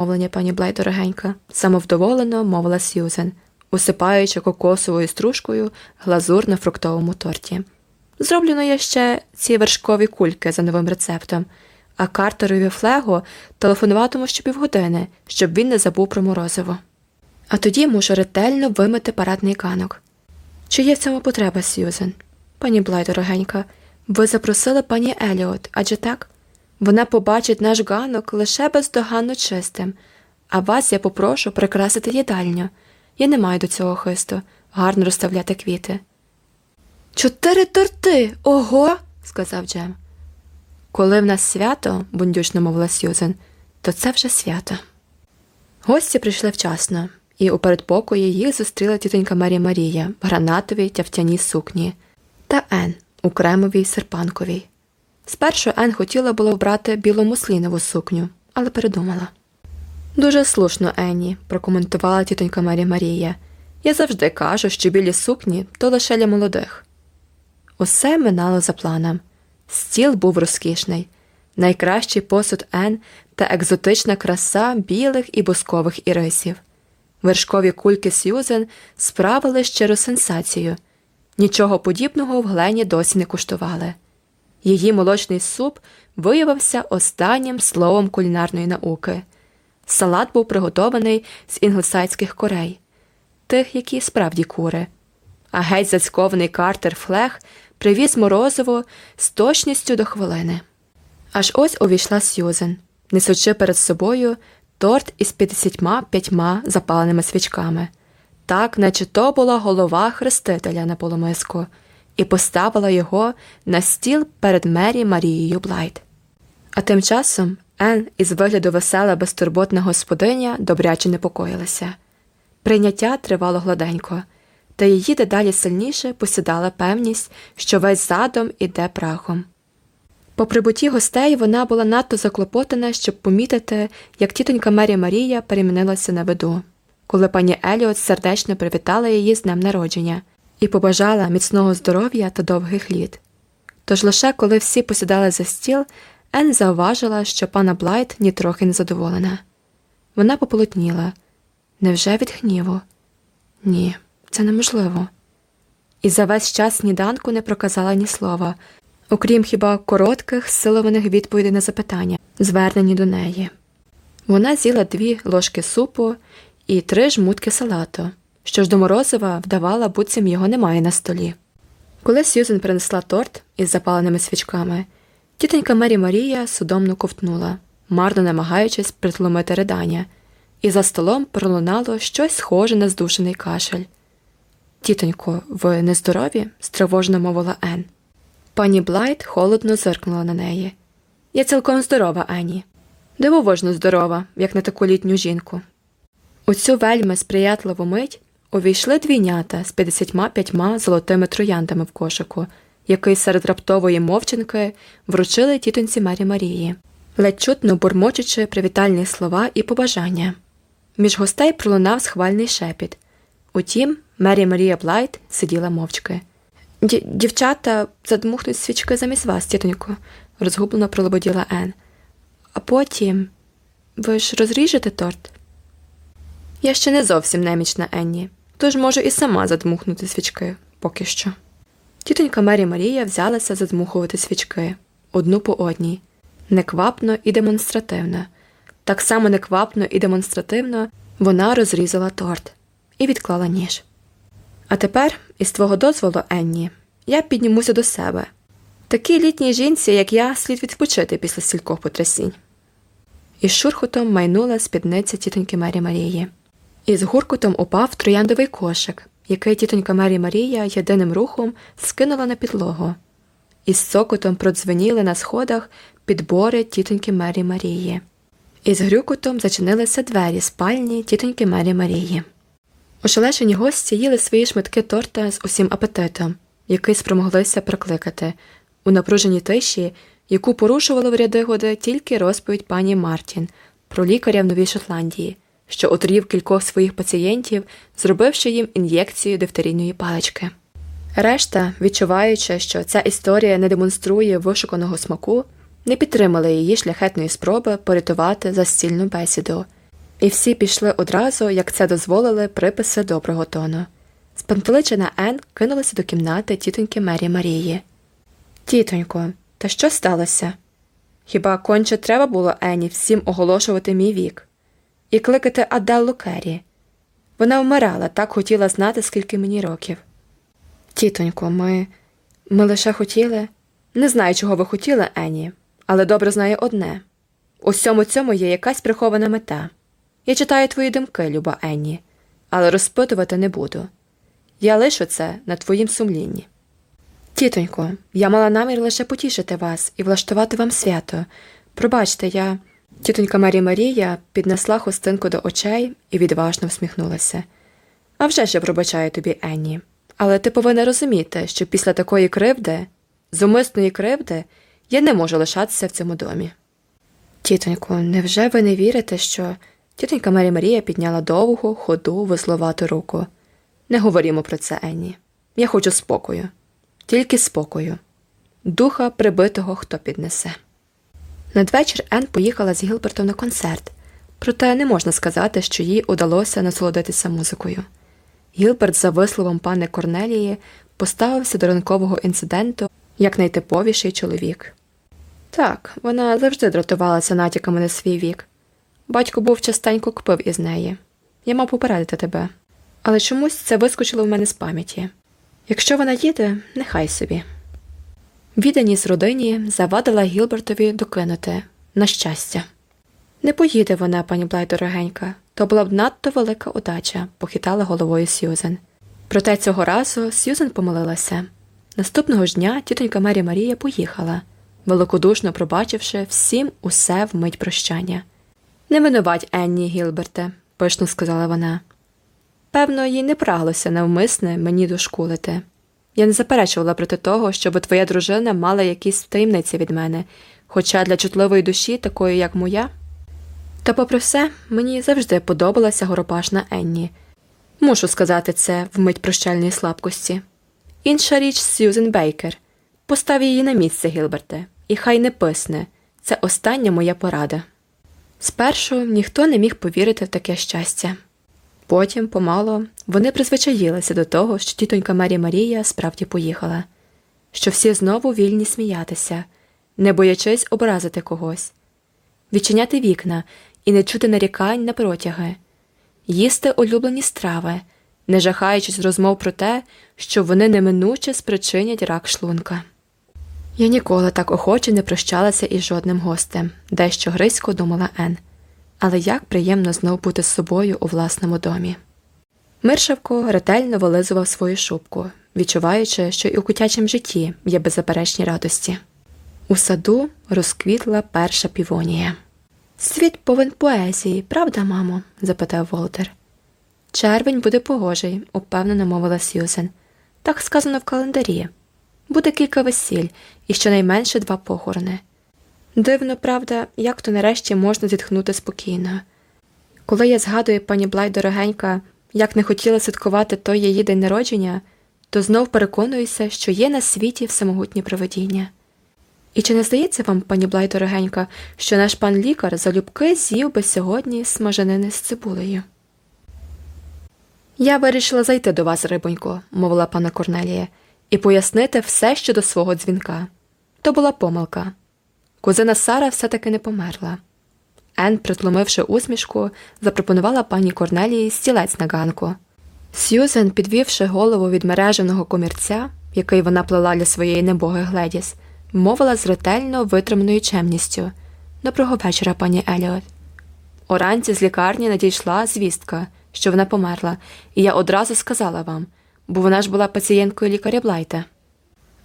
мовлення Пані Блайт дорогенька, самовдоволено мовила Сьюзен, усипаючи кокосовою стружкою глазур на фруктовому торті. Зроблю но я ще ці вершкові кульки за новим рецептом, а Картерові Флеґу телефонуватиму щопівгодини, щоб він не забув про морозиво. А тоді мушу ретельно вимити парадний ґанок. Чи є в цьому потреба, Сьюзен? Пані Блайт, дорогенька, ви запросили пані Еліот, адже так? Вона побачить наш ганок лише бездоганно чистим, а вас я попрошу прикрасити їдальню. Я не маю до цього хисту, гарно розставляти квіти. Чотири торти. Ого. сказав Джем. Коли в нас свято, бундючно мовила Сьюзен, то це вже свято. Гості прийшли вчасно, і у передпокої їх зустріла тітонька Марія Марія в гранатовій тявтяній сукні та Ен у кремовій серпанковій. Спершу Ен хотіла було вбрати білу муслінову сукню, але передумала. Дуже слушно, Енні, прокоментувала тітонька Марія Марія. Я завжди кажу, що білі сукні то лише для молодих. Усе минало за планом. Стіл був розкішний, найкращий посуд Ен та екзотична краса білих і бускових ірисів. Вершкові кульки Сьюзен справили щиру сенсацію. Нічого подібного в Глені досі не куштували. Її молочний суп виявився останнім словом кулінарної науки. Салат був приготований з інглосайдських корей, тих, які справді кури. А геть зацькований Картер Флех привіз морозиво з точністю до хвилини. Аж ось увійшла Сьюзен, несучи перед собою торт із 55 запаленими свічками, так, наче то була голова хрестителя на полумиску, і поставила його на стіл перед Мері Марією Блайт. А тим часом Ен із вигляду весела безтурботна господиня добряче непокоїлася. Прийняття тривало гладенько, та її дедалі сильніше посідала певність, що весь задом іде прахом. По прибутті гостей вона була надто заклопотана, щоб помітити, як тітонька Мері Марія перемінилася на виду, коли пані Еліот сердечно привітала її з днем народження і побажала міцного здоров'я та довгих літ. Тож лише коли всі посідали за стіл, Ен зауважила, що пана Блайт нітрохи не задоволена. Вона пополотніла. Невже від гніву? Ні, це неможливо. І за весь час сніданку не проказала ні слова, окрім хіба коротких, силованих відповідей на запитання, звернені до неї. Вона з'їла дві ложки супу і три жмутки салату, що ж до морозива вдавала, буцім його немає на столі. Коли Сьюзен принесла торт із запаленими свічками, тітонька Мері Марія судомно ковтнула, марно намагаючись притломити ридання, і за столом пролунало щось схоже на здушений кашель. Тітонько, ви нездорові? стривожно мовила Ен. Пані Блайт холодно зиркнула на неї. Я цілком здорова, Ені. Дивовожно здорова, як на таку літню жінку. У цю вельми сприятливу мить увійшли двійнята з 55 золотими трояндами в кошику, який серед раптової мовчинки вручили тітонці Мері Марії, ледь чутно бурмочучи привітальні слова і побажання. Між гостей пролунав схвальний шепіт. Утім, Мері Марія Блайт сиділа мовчки. Дівчата задмухнуть свічки замість вас, тітонько, розгублено пролободіла Ен. А потім ви ж розріжете торт? Я ще не зовсім немічна Енні, тож можу і сама задмухнути свічки поки що. Тітонька Мері Марія взялася задмухувати свічки одну по одній, неквапно і демонстративно. Так само неквапно і демонстративно вона розрізала торт і відклала ніж. А тепер, із твого дозволу, Енні, я піднімуся до себе. Такій літній жінці, як я, слід відпочити після стількох потрясінь. Із шурхотом майнула спідниця тітоньки Мері Марії, і з гуркотом упав трояндовий кошик, який тітонька Мері Марія єдиним рухом скинула на підлогу, і з цокотом продзвеніли на сходах підбори тітоньки Мері Марії, і з грюкотом зачинилися двері спальні тітоньки Мері Марії. Ошелешені гості їли свої шматки торта з усім апетитом, який спромоглися прокликати, у напруженій тиші, яку порушувало в ряди годи тільки розповідь пані Мартін про лікаря в Новій Шотландії, що отрів кількох своїх пацієнтів, зробивши їм ін'єкцію дифтерійної палички. Решта, відчуваючи, що ця історія не демонструє вишуканого смаку, не підтримали її шляхетної спроби порятувати застільну бесіду І всі пішли одразу, як це дозволили приписи доброго тону. Спантеличена Ен кинулася до кімнати тітоньки Мері Марії. Тітонько, та що сталося? Хіба конче треба було Ені всім оголошувати мій вік і кликати Аделлу Керрі? Вона вмирала, так хотіла знати, скільки мені років. Тітонько, ми. ми лише хотіли. Не знаю, чого ви хотіли, Ені, але добре знаю одне у всьому цьому є якась прихована мета. Я читаю твої думки, люба Енні, але розпитувати не буду. Я лишу це на твоїм сумлінні. Тітонько, я мала намір лише потішити вас і влаштувати вам свято. Пробачте, я. Тітонька Марі Марія піднесла хустинку до очей і відважно всміхнулася. «А вже ж я пробачаю тобі, Енні. Але ти повинна розуміти, що після такої кривди, зумисної кривди, я не можу лишатися в цьому домі. Тітонько, невже ви не вірите, що. Тітонька Марі Марія підняла довгу, ходу, весловату руку. Не говорімо про це, Енні. Я хочу спокою, тільки спокою, духа прибитого хто піднесе. Надвечір Ен поїхала з Гілбертом на концерт, проте не можна сказати, що їй удалося насолодитися музикою. Гілберт, за висловом пани Корнелії, поставився до ранкового інциденту як найтиповіший чоловік. Так, вона завжди дратувалася натяками на свій вік. Батько був частенько кпив із неї. Я мав попередити тебе. Але чомусь це вискочило в мене з пам'яті. Якщо вона їде, нехай собі. Відданість родині завадила Гілбертові докинути на щастя. Не поїде вона, пані Блай дорогенька, то була б надто велика удача, похитала головою Сьюзен. Проте цього разу Сьюзен помилилася. Наступного ж дня тітонька Мері Марія поїхала, великодушно пробачивши всім усе в мить прощання. Не винувать Енні, Гілберте, пишно сказала вона. Певно, їй не праглося навмисне мені дошкулити. Я не заперечувала проти того, щоб твоя дружина мала якісь таємниці від мене, хоча для чутливої душі, такої, як моя. Та, попри все, мені завжди подобалася горопашна Енні. Мушу сказати це в мить прощальної слабкості. Інша річ Сьюзен Бейкер. Постав її на місце, Гілберте, і хай не писне. Це остання моя порада. Спершу ніхто не міг повірити в таке щастя. Потім, помало, вони призвичаїлися до того, що тітонька Мері Марія справді поїхала, що всі знову вільні сміятися, не боячись образити когось, відчиняти вікна і не чути нарікань на протяги, їсти улюблені страви, не жахаючись розмов про те, що вони неминуче спричинять рак шлунка. Я ніколи так охоче не прощалася із жодним гостем, дещо грисько думала Ен. Але як приємно знов бути з собою у власному домі. Миршавко ретельно вилизував свою шубку, відчуваючи, що і у кутячому житті є беззаперечні радості. У саду розквітла перша півонія. Світ повен поезії, правда, мамо? запитав Волтер. Червень буде погожий, упевнено мовила Сьюзен. Так сказано в календарі. Буде кілька весіль і щонайменше два похорони. Дивно, правда, як то нарешті можна зітхнути спокійно. Коли я згадую пані Блай дорогенька, як не хотіла святкувати той її день народження, то знов переконуюся, що є на світі всемогутнє проведіння. І чи не здається вам, пані Блай дорогенька, що наш пан лікар залюбки з'їв би сьогодні смаженини з цибулею? Я вирішила зайти до вас, рибонько, мовила пана Корнелія, і пояснити все щодо свого дзвінка. То була помилка. Кузина Сара все таки не померла. Ен, притломивши усмішку, запропонувала пані Корнелії стілець на ганку. Сьюзен, підвівши голову від мереженого комірця, який вона плела для своєї небоги Гледіс, мовила з ретельно витриманою чемністю Доброго вечора, пані Еліот. Уранці з лікарні надійшла звістка, що вона померла, і я одразу сказала вам, бо вона ж була пацієнткою лікаря Блайта.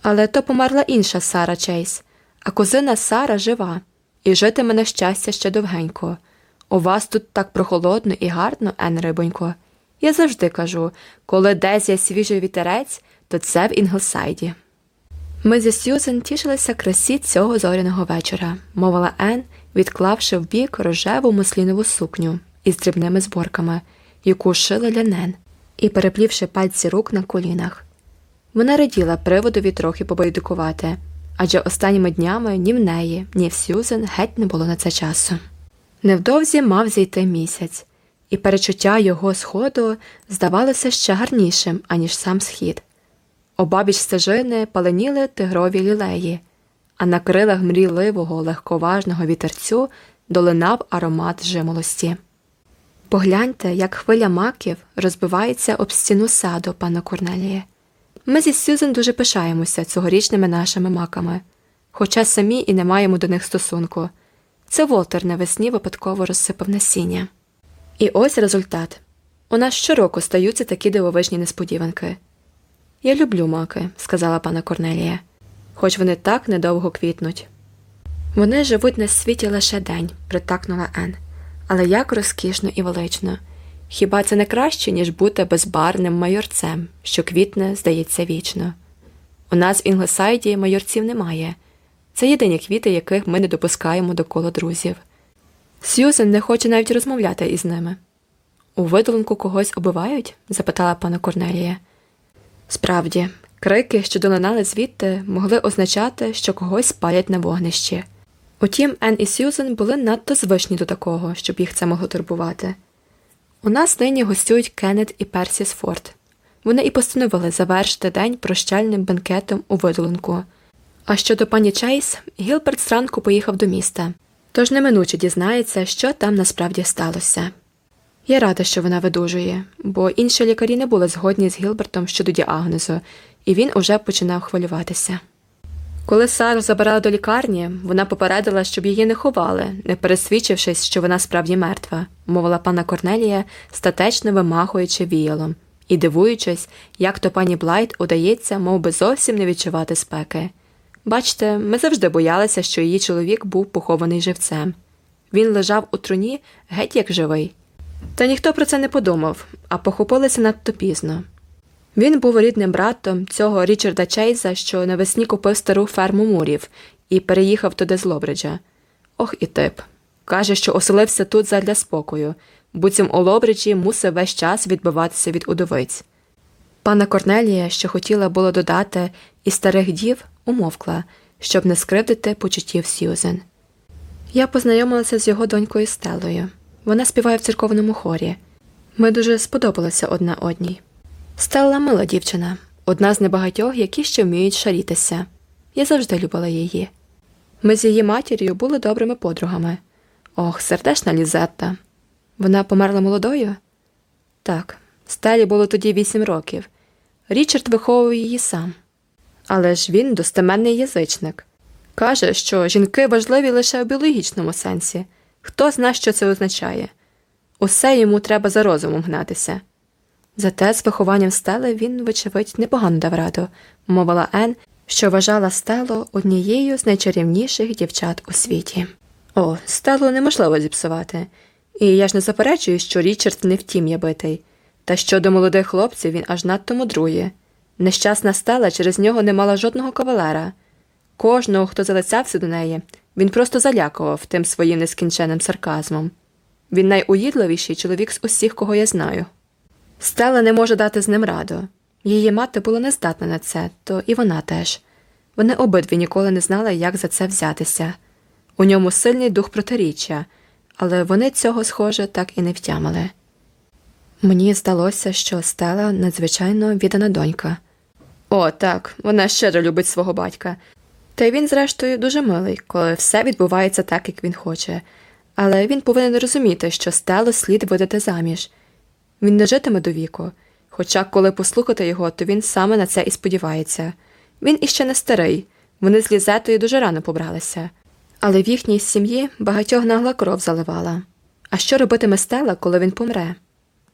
Але то померла інша Сара Чейз, а кузина Сара жива, і житиме на щастя ще довгенько. У вас тут так прохолодно і гарно, Ен рибонько. Я завжди кажу коли десь є свіжий вітерець, то це в Інглсайді. Ми зі Сьюзен тішилися красі цього зоряного вечора, мовила Ен, відклавши в бік рожеву муслінову сукню із дрібними зборками, яку шила для Нен, і переплівши пальці рук на колінах. Вона раділа приводові трохи побайдукувати, адже останніми днями ні в неї, ні в Сьюзен геть не було на це часу. Невдовзі мав зійти місяць, і перечуття його сходу здавалося ще гарнішим, аніж сам схід. Обабіч стежини паленіли тигрові лілеї, а на крилах мрійливого легковажного вітерцю долинав аромат жимолості. Погляньте, як хвиля маків розбивається об стіну саду, пана Корнеліє. Ми зі Сюзен дуже пишаємося цьогорічними нашими маками, хоча самі і не маємо до них стосунку. Це Волтер навесні випадково розсипав насіння. І ось результат. У нас щороку стаються такі дивовижні несподіванки. Я люблю маки, сказала панна Корнелія, хоч вони так недовго квітнуть. Вони живуть на світі лише день, притакнула Ен. Але як розкішно і велично. Хіба це не краще, ніж бути безбарним майорцем, що квітне, здається, вічно? У нас в Інглесайді майорців немає. Це єдині квіти, яких ми не допускаємо до кола друзів. Сьюзен не хоче навіть розмовляти із ними. У видолунку когось убивають? запитала пана Корнелія. Справді, крики, що долинали звідти, могли означати, що когось спалять на вогнищі. Утім, Ен і Сьюзен були надто звичні до такого, щоб їх це могло турбувати. У нас нині гостюють Кеннет і Персіс Форд. Вони і постановили завершити день прощальним бенкетом у видолунку. А щодо пані Чейс, Гілберт зранку поїхав до міста, тож неминуче дізнається, що там насправді сталося. Я рада, що вона видужує, бо інші лікарі не були згодні з Гілбертом щодо діагнозу, і він уже починав хвилюватися. Коли Сару забирали до лікарні, вона попередила, щоб її не ховали, не пересвідчившись, що вона справді мертва, мовила пана Корнелія, статечно вимахуючи віялом, і дивуючись, як то пані Блайт удається, мов би зовсім не відчувати спеки. Бачте, ми завжди боялися, що її чоловік був похований живцем. Він лежав у труні геть як живий. Та ніхто про це не подумав, а похопилися надто пізно. Він був рідним братом цього Річарда Чейза, що навесні купив стару ферму мурів і переїхав туди з Лобриджа. Ох і тип. Каже, що оселився тут задля спокою, буцім у Лобриджі мусив весь час відбиватися від удовиць. Пана Корнелія, що хотіла було додати, і старих дів, умовкла, щоб не скривдити почуттів Сьюзен. Я познайомилася з його донькою Стелою. Вона співає в церковному хорі. Ми дуже сподобалися одна одній. Стелла мила дівчина, одна з небагатьох, які ще вміють шарітися. Я завжди любила її. Ми з її матір'ю були добрими подругами. Ох, сердешна Лізетта. Вона померла молодою? Так, Стелі було тоді вісім років. Річард виховує її сам. Але ж він достеменний язичник. Каже, що жінки важливі лише в біологічному сенсі. Хто зна, що це означає? Усе йому треба за розумом гнатися. Зате з вихованням стели він, вочевидь, непогано дав раду, мовила Ен, що вважала стелу однією з найчарівніших дівчат у світі. О, стелу неможливо зіпсувати. І я ж не заперечую, що Річард не втім є битий. Та щодо молодих хлопців він аж надто мудрує. Нещасна стела через нього не мала жодного кавалера. Кожного, хто залицявся до неї, він просто залякував тим своїм нескінченним сарказмом. Він найуїдливіший чоловік з усіх, кого я знаю. Стела не може дати з ним раду. Її мати була не здатна на це, то і вона теж. Вони обидві ніколи не знали, як за це взятися. У ньому сильний дух протиріччя, але вони цього, схоже, так і не втямили. Мені здалося, що стела надзвичайно віддана донька. О, так, вона щедро любить свого батька. Та й він, зрештою, дуже милий, коли все відбувається так, як він хоче, але він повинен розуміти, що стелу слід видати заміж. Він не житиме до віку, хоча, коли послухати його, то він саме на це і сподівається. Він іще не старий, вони з Лізетою дуже рано побралися, але в їхній сім'ї багатьох нагла кров заливала. А що робитиме стела, коли він помре?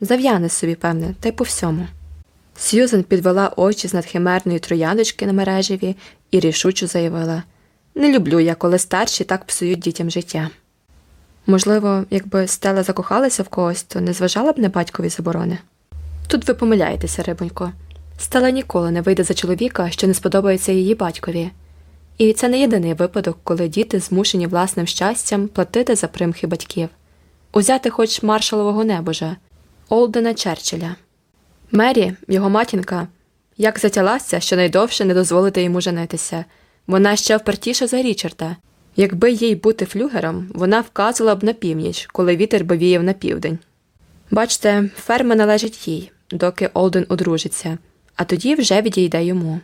Зав'яне собі, певне, та й по всьому. Сьюзен підвела очі з надхимерної трояночки на мережеві і рішуче заявила Не люблю я, коли старші так псують дітям життя. Можливо, якби стела закохалася в когось, то не зважала б на батькові заборони. Тут ви помиляєтеся, рибонько. Стела ніколи не вийде за чоловіка, що не сподобається її батькові. І це не єдиний випадок, коли діти змушені власним щастям платити за примхи батьків, узяти хоч маршалового небожа, Олдена Черчилля. Мері, його матінка, як затялася, що найдовше не дозволити йому женитися. Вона ще впертіша за Річарда, Якби їй бути флюгером, вона вказувала б на північ, коли вітер би на південь. Бачте, ферма належить їй, доки Олден одружиться, а тоді вже відійде йому.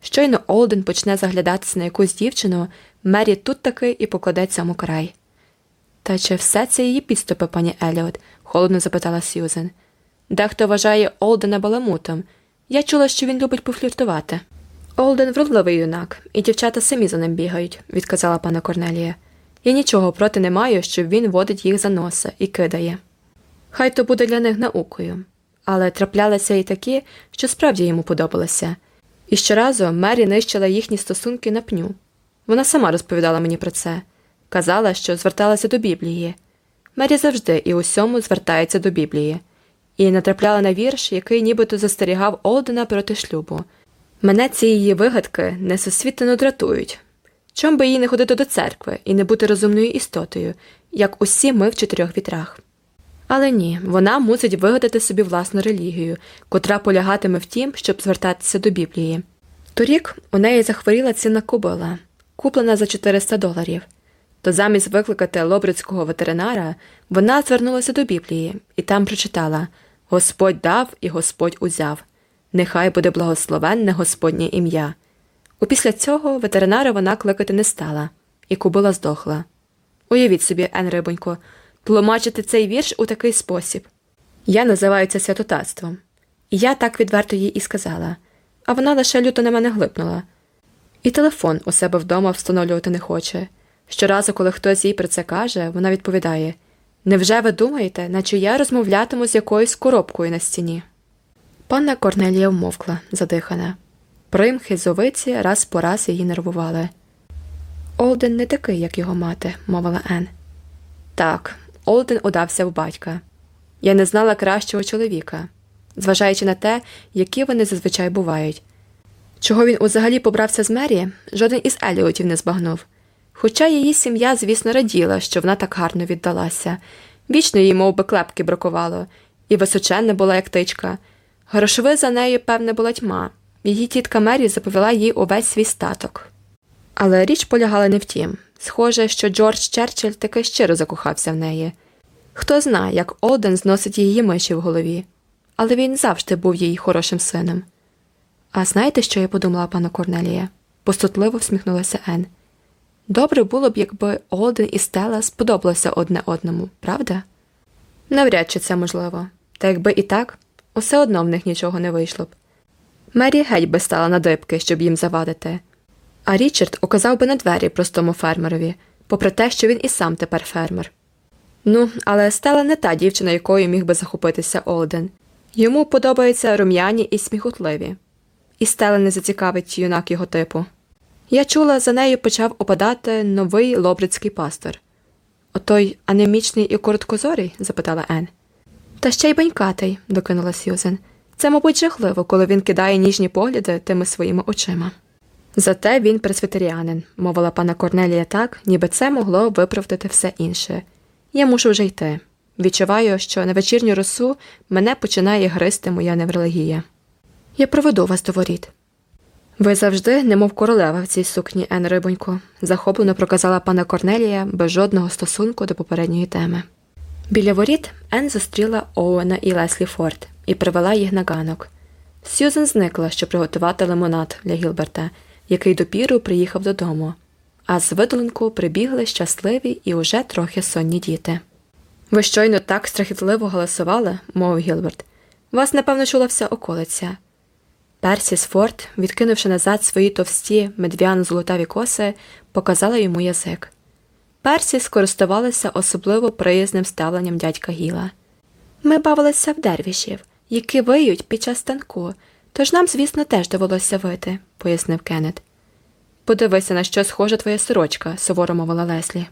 Щойно Олден почне заглядатися на якусь дівчину, Мері тут таки і покладе цьому край. Та чи все це її підступи, пані Еліот? холодно запитала Сьюзен. Дехто вважає Олдена баламутом. Я чула, що він любить пофліртувати. Олден вродливий юнак, і дівчата самі за ним бігають, відказала панна Корнелія. Я нічого проти не маю, щоб він водить їх за носа і кидає. Хай то буде для них наукою. Але траплялися і такі, що справді йому подобалося. І щоразу Мері нищила їхні стосунки на пню. Вона сама розповідала мені про це, казала, що зверталася до Біблії. Мері завжди і усьому звертається до Біблії, і натрапляла на вірш, який нібито застерігав Олдена проти шлюбу. Мене ці її вигадки несосвітно дратують. Чом би їй не ходити до церкви і не бути розумною істотою, як усі ми в чотирьох вітрах. Але ні, вона мусить вигадати собі власну релігію, котра полягатиме в тім, щоб звертатися до Біблії. Торік у неї захворіла ціна кобила, куплена за 400 доларів. То замість викликати лобрицького ветеринара вона звернулася до Біблії і там прочитала Господь дав і Господь узяв. Нехай буде благословенне Господнє ім'я. Опісля цього ветеринара вона кликати не стала, і кобила здохла. Уявіть собі, Ен Рибонько, тлумачити цей вірш у такий спосіб. Я називаю це святотатством. Я так відверто їй і сказала, а вона лише люто на мене глипнула. І телефон у себе вдома встановлювати не хоче. Щоразу, коли хтось їй про це каже, вона відповідає Невже ви думаєте, наче я розмовлятиму з якоюсь коробкою на стіні? Панна Корнелія вмовкла, задихана. Примхи зовиці раз по раз її нервували. Олден не такий, як його мати, мовила Ен. Так, Олден удався в батька. Я не знала кращого чоловіка, зважаючи на те, які вони зазвичай бувають. Чого він взагалі побрався з Мері, жоден із Еліотів не збагнув. Хоча її сім'я, звісно, раділа, що вона так гарно віддалася. Вічно їй мов би, клепки бракувало, і височенна була, як тичка. Грошови за нею, певне, була тьма. Її тітка Мері заповіла їй увесь свій статок. Але річ полягала не в тім. Схоже, що Джордж Черчилль таки щиро закохався в неї. Хто знає, як Оден зносить її миші в голові, але він завжди був її хорошим сином. А знаєте, що я подумала, пана Корнелія? Постутливо всміхнулася Ен. Добре було б, якби Олден і Стела сподобалися одне одному, правда? Навряд чи це можливо, та якби і так, усе одно в них нічого не вийшло б. Мері геть би стала на дибки, щоб їм завадити, а Річард указав би на двері простому фермерові, попри те, що він і сам тепер фермер. Ну, але Стела не та дівчина, якою міг би захопитися Олден. Йому подобаються рум'яні і сміхутливі, і Стела не зацікавить юнак його типу. Я чула, за нею почав опадати новий лобрицький пастор. Отой анемічний і короткозорий? запитала Ен. Та ще й банькатий, докинула Сьюзен. Це, мабуть, жахливо, коли він кидає ніжні погляди тими своїми очима. Зате він пресвітеріанин, мовила пана Корнелія так, ніби це могло виправдати все інше. Я мушу вже йти. Відчуваю, що на вечірню росу мене починає гризти моя неврологія. Я проведу вас до воріт. Ви завжди, немов королева в цій сукні, Ен Рибонько, захоплено проказала пана Корнелія без жодного стосунку до попередньої теми. Біля воріт Ен зустріла Оуена і Леслі Форд і привела їх на ганок. Сьюзен зникла, щоб приготувати лимонад для Гілберта, який допіру приїхав додому, а з видолинку прибігли щасливі і уже трохи сонні діти. Ви щойно так страхітливо голосували, мовив Гілберт. Вас, напевно, чула вся околиця. Персіс Форд, відкинувши назад свої товсті медвяно золотаві коси, показала йому язик. Персі скористувалася особливо приязним ставленням дядька Гіла. Ми бавилися в дервішів, які виють під час танку, тож нам, звісно, теж довелося вити, пояснив Кеннет. Подивися, на що схожа твоя сорочка, суворо мовила Леслі.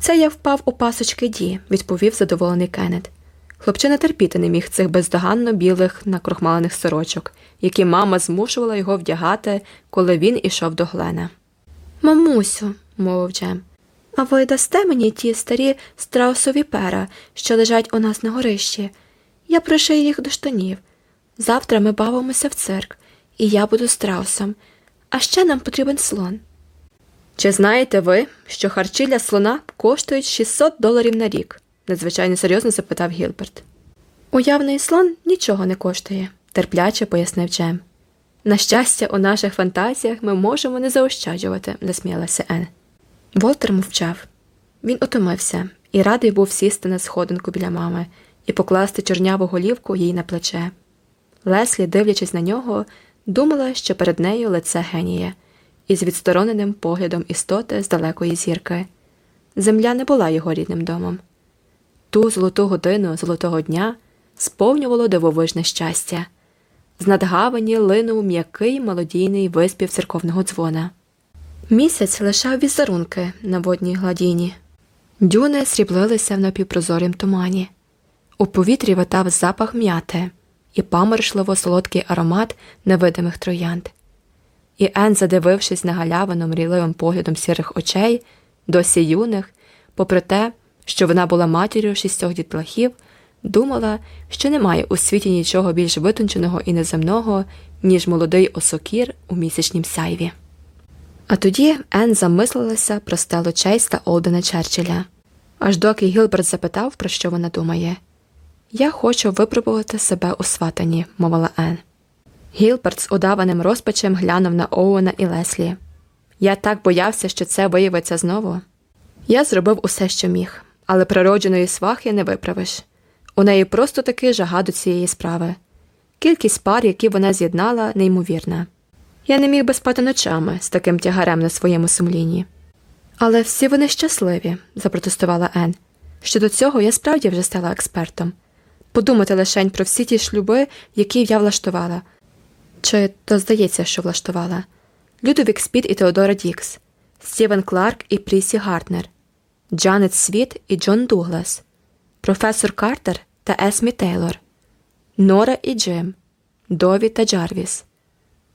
Це я впав у пасочки Ді, відповів задоволений Кеннет. Хлопчина терпіти не міг цих бездоганно білих накрохмалених сорочок, які мама змушувала його вдягати, коли він ішов до Глена. Мамусю, мовив Джем, а ви дасте мені ті старі страусові пера, що лежать у нас на горищі. Я пришию їх до штанів. Завтра ми бавимося в цирк, і я буду страусом, а ще нам потрібен слон. Чи знаєте ви, що харчі для слона коштують 600 доларів на рік? надзвичайно серйозно запитав Гілберт. Уявний слон нічого не коштує, терпляче пояснив Джем. На щастя, у наших фантазіях ми можемо не заощаджувати, засміялася Ен. Волтер мовчав. Він утомився і радий був сісти на сходинку біля мами і покласти чорняву голівку їй на плече. Леслі, дивлячись на нього, думала, що перед нею лице генія, із відстороненим поглядом істоти з далекої зірки. Земля не була його рідним домом. Ту золоту годину золотого дня сповнювало дивовижне щастя. З надгавані линув м'який мелодійний виспів церковного дзвона. Місяць лишав візерунки на водній гладіні. Дюни сріблилися в напівпрозорім тумані. У повітрі витав запах м'яти і паморшливо солодкий аромат невидимих троянд. І Ен, задивившись на галявину мрійливим поглядом сірих очей, досі юних, попри те, що вона була матір'ю шістьох дітлахів, думала, що немає у світі нічого більш витонченого і неземного, ніж молодий осокір у місячнім сяйві. А тоді Ен замислилася про стелу Чейста Олдена Черчилля, аж доки Гілберт запитав, про що вона думає. Я хочу випробувати себе у сватанні, мовила Ен. Гілберт з удаваним розпачем глянув на Оуена і Леслі. Я так боявся, що це виявиться знову. Я зробив усе, що міг, але природженої свахи не виправиш. У неї просто таки жага до цієї справи. Кількість пар, які вона з'єднала, неймовірна. Я не міг би спати ночами з таким тягарем на своєму сумлінні. Але всі вони щасливі, запротестувала Ен. Щодо цього я справді вже стала експертом. Подумати лишень про всі ті шлюби, які я влаштувала. Чи то здається, що влаштувала Людовік Спід і Теодора Дікс, Стівен Кларк і Прісі Гартнер, Джанет Світ і Джон Дуглас, професор Картер та Есмі Тейлор, Нора і Джим, Дові та Джарвіс.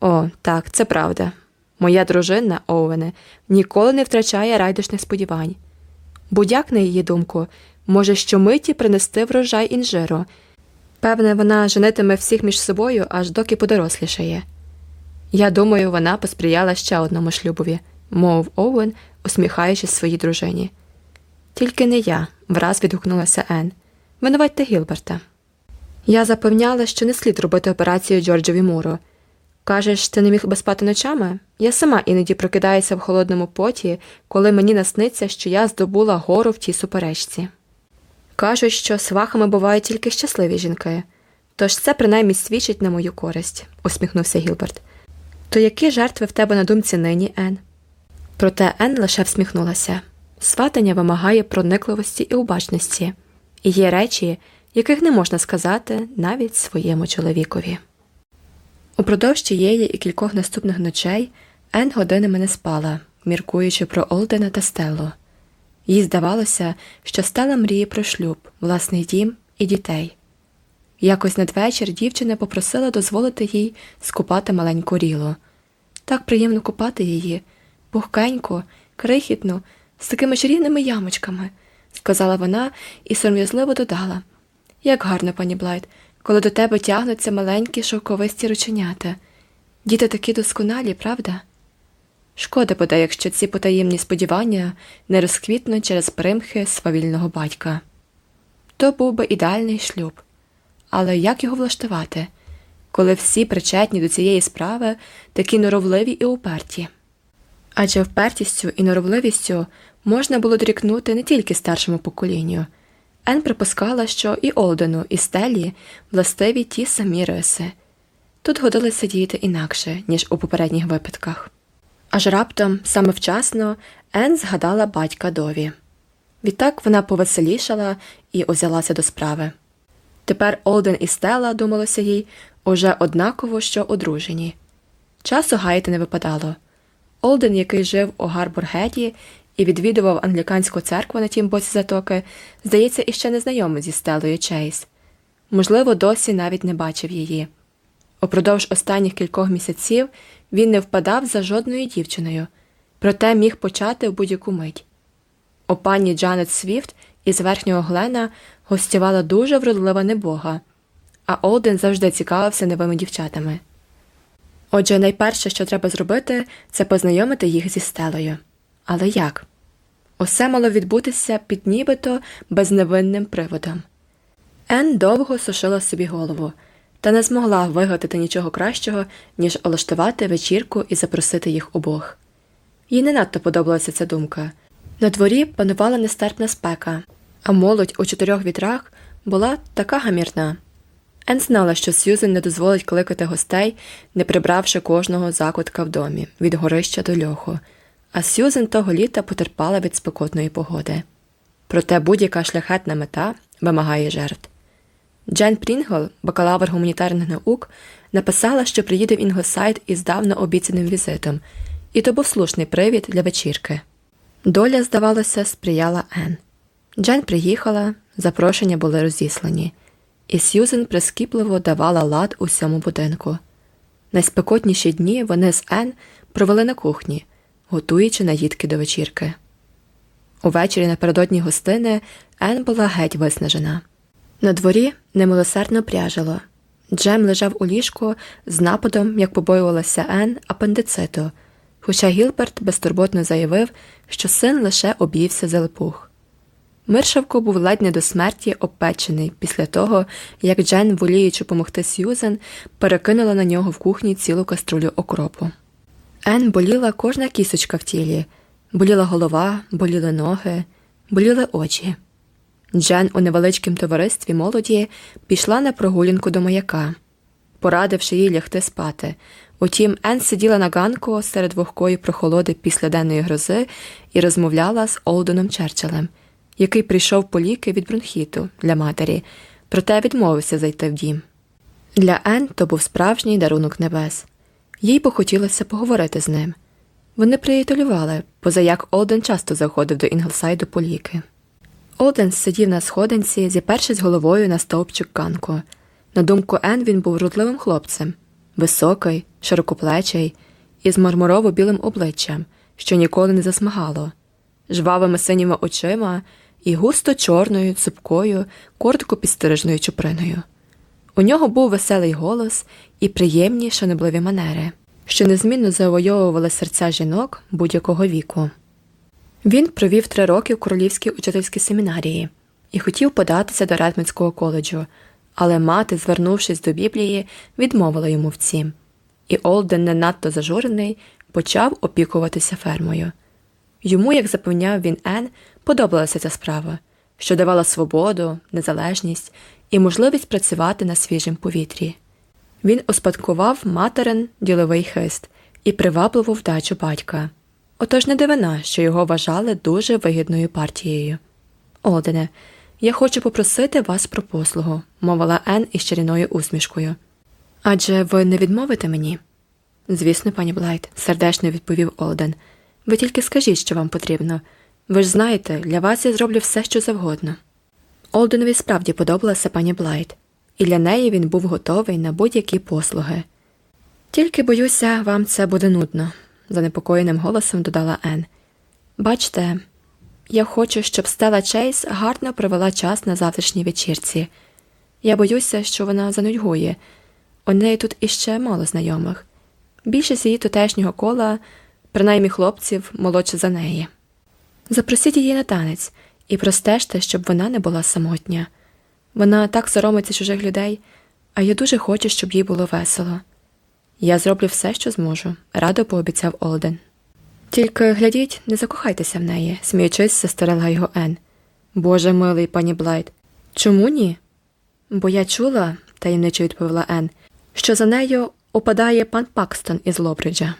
О, так, це правда. Моя дружина, Оуене, ніколи не втрачає райдушних сподівань. Будяк, на її думку, може щомиті принести врожай інжиру. Певне, вона женитиме всіх між собою, аж доки подорослішає. Я думаю, вона посприяла ще одному шлюбові, мов Оуен, усміхаючись своїй дружині. Тільки не я, враз відгукнулася Ен. Винуватьте Гілберта. Я запевняла, що не слід робити операцію Джорджові Муру. Кажеш, ти не міг би спати ночами? Я сама іноді прокидаюся в холодному поті, коли мені насниться, що я здобула гору в тій суперечці. Кажуть, що свахами бувають тільки щасливі жінки, тож це принаймні свідчить на мою користь, усміхнувся Гілберт. То які жертви в тебе на думці нині, Ен? Проте Ен лише всміхнулася. Сватання вимагає проникливості і обачності, і є речі, яких не можна сказати навіть своєму чоловікові. Упродовж тієї і кількох наступних ночей Ен годинами не спала, міркуючи про Олдена та Стеллу. Їй здавалося, що стала мріє про шлюб, власний дім і дітей. Якось надвечір дівчина попросила дозволити їй скупати маленьку рілу. Так приємно купати її, пухкеньку, крихітну, з такими чарівними ямочками, сказала вона і сором'язливо додала. Як гарно, пані Блайт, коли до тебе тягнуться маленькі шовковисті рученята. Діти такі досконалі, правда? Шкода буде, якщо ці потаємні сподівання не розквітнуть через примхи свавільного батька. То був би ідеальний шлюб. Але як його влаштувати, коли всі причетні до цієї справи такі норовливі і уперті? Адже впертістю і норовливістю можна було дорікнути не тільки старшому поколінню. Ен припускала, що і Олдену, і Стелі властиві ті самі риси. Тут годилося діяти інакше, ніж у попередніх випадках. Аж раптом, саме вчасно, Ен згадала батька Дові. Відтак вона повеселішала і узялася до справи. Тепер Олден і Стела, думалося їй, уже однаково що одружені. Часу гаяти не випадало. Олден, який жив у Гарбургеті і відвідував англіканську церкву на тім боці затоки, здається, іще не знайомий зі Стелою Чейз. Можливо, досі навіть не бачив її. Упродовж останніх кількох місяців він не впадав за жодною дівчиною, проте міг почати в будь-яку мить. У пані Джанет Свіфт із верхнього Глена гостювала дуже вродлива небога, а Олден завжди цікавився новими дівчатами. Отже, найперше, що треба зробити, це познайомити їх зі стелею. Але як? Усе мало відбутися під нібито безневинним приводом. Ен довго сушила собі голову, та не змогла вигадати нічого кращого, ніж влаштувати вечірку і запросити їх обох. Їй не надто подобалася ця думка. На дворі панувала нестерпна спека, а молодь у чотирьох вітрах була така гамірна. Ен знала, що Сьюзен не дозволить кликати гостей, не прибравши кожного закутка в домі від горища до льоху, а Сьюзен того літа потерпала від спекотної погоди. Проте будь-яка шляхетна мета вимагає жертв. Джен Прінгл, бакалавр гуманітарних наук, написала, що приїде в Інглсайд із давно обіцяним візитом, і то був слушний привід для вечірки. Доля, здавалося, сприяла Ен. Джен приїхала, запрошення були розіслані, і Сьюзен прискіпливо давала лад усьому будинку. Найспекотніші дні вони з Ен провели на кухні, готуючи наїдки до вечірки. Увечері напередодні гостини Ен була геть виснажена. На дворі немилосердно пряжило. Джем лежав у ліжку з нападом, як побоювалася Ен, апендициту, хоча Гілберт безтурботно заявив, що син лише об'ївся за липух. Миршавко був ледь не до смерті обпечений після того, як Джен, воліючи помогти Сьюзен, перекинула на нього в кухні цілу каструлю окропу. Ен боліла кожна кісочка в тілі, боліла голова, боліли ноги, боліли очі. Джен у невеличкім товаристві молоді пішла на прогулянку до маяка, порадивши їй лягти спати. Утім, Ен сиділа на ганку серед вогкої прохолоди після денної грози і розмовляла з Олденом Черчиллем, який прийшов по ліки від бронхіту для матері, проте відмовився зайти в дім. Для Ен то був справжній дарунок небес. Їй похотілося поговорити з ним. Вони приятелювали, позаяк Олден часто заходив до Інглсайду по ліки. Олден сидів на сходинці, зіпершись головою на стовпчик ганку. На думку Ен, він був рудливим хлопцем, високий, широкоплечий, із мармурово білим обличчям, що ніколи не засмагало, жвавими синіми очима і густо чорною, цупкою, коротко підстережною чуприною. У нього був веселий голос і приємні шанобливі манери, що незмінно завойовували серця жінок будь-якого віку. Він провів три роки в королівській учительській семінарії і хотів податися до Редмінського коледжу, але мати, звернувшись до Біблії, відмовила йому в цім. І Олден, не надто зажурений, почав опікуватися фермою. Йому, як запевняв він Ен, подобалася ця справа, що давала свободу, незалежність і можливість працювати на свіжім повітрі. Він успадкував материн діловий хист і привабливу вдачу батька. Отож не дивина, що його вважали дуже вигідною партією. Олдене, я хочу попросити вас про послугу, мовила Ен із чарівною усмішкою. Адже ви не відмовите мені? Звісно, пані Блайт, сердечно відповів Олден. Ви тільки скажіть, що вам потрібно. Ви ж знаєте, для вас я зроблю все, що завгодно. Олденові справді подобалася пані Блайт, і для неї він був готовий на будь-які послуги. Тільки боюся, вам це буде нудно, занепокоєним голосом додала Ен. Бачте, я хочу, щоб Стела Чейз гарно провела час на завтрашній вечірці. Я боюся, що вона занудьгує. У неї тут іще мало знайомих. Більшість її тутешнього кола, принаймні хлопців, молодше за неї. Запросіть її на танець і простежте, щоб вона не була самотня. Вона так соромиться чужих людей, а я дуже хочу, щоб їй було весело. Я зроблю все, що зможу, радо пообіцяв Олден. Тільки глядіть, не закохайтеся в неї, сміючись, застерегла його Ен. Боже милий, пані Блайт, чому ні? Бо я чула, таємничо відповіла Ен, що за нею упадає пан Пакстон із Лобриджа.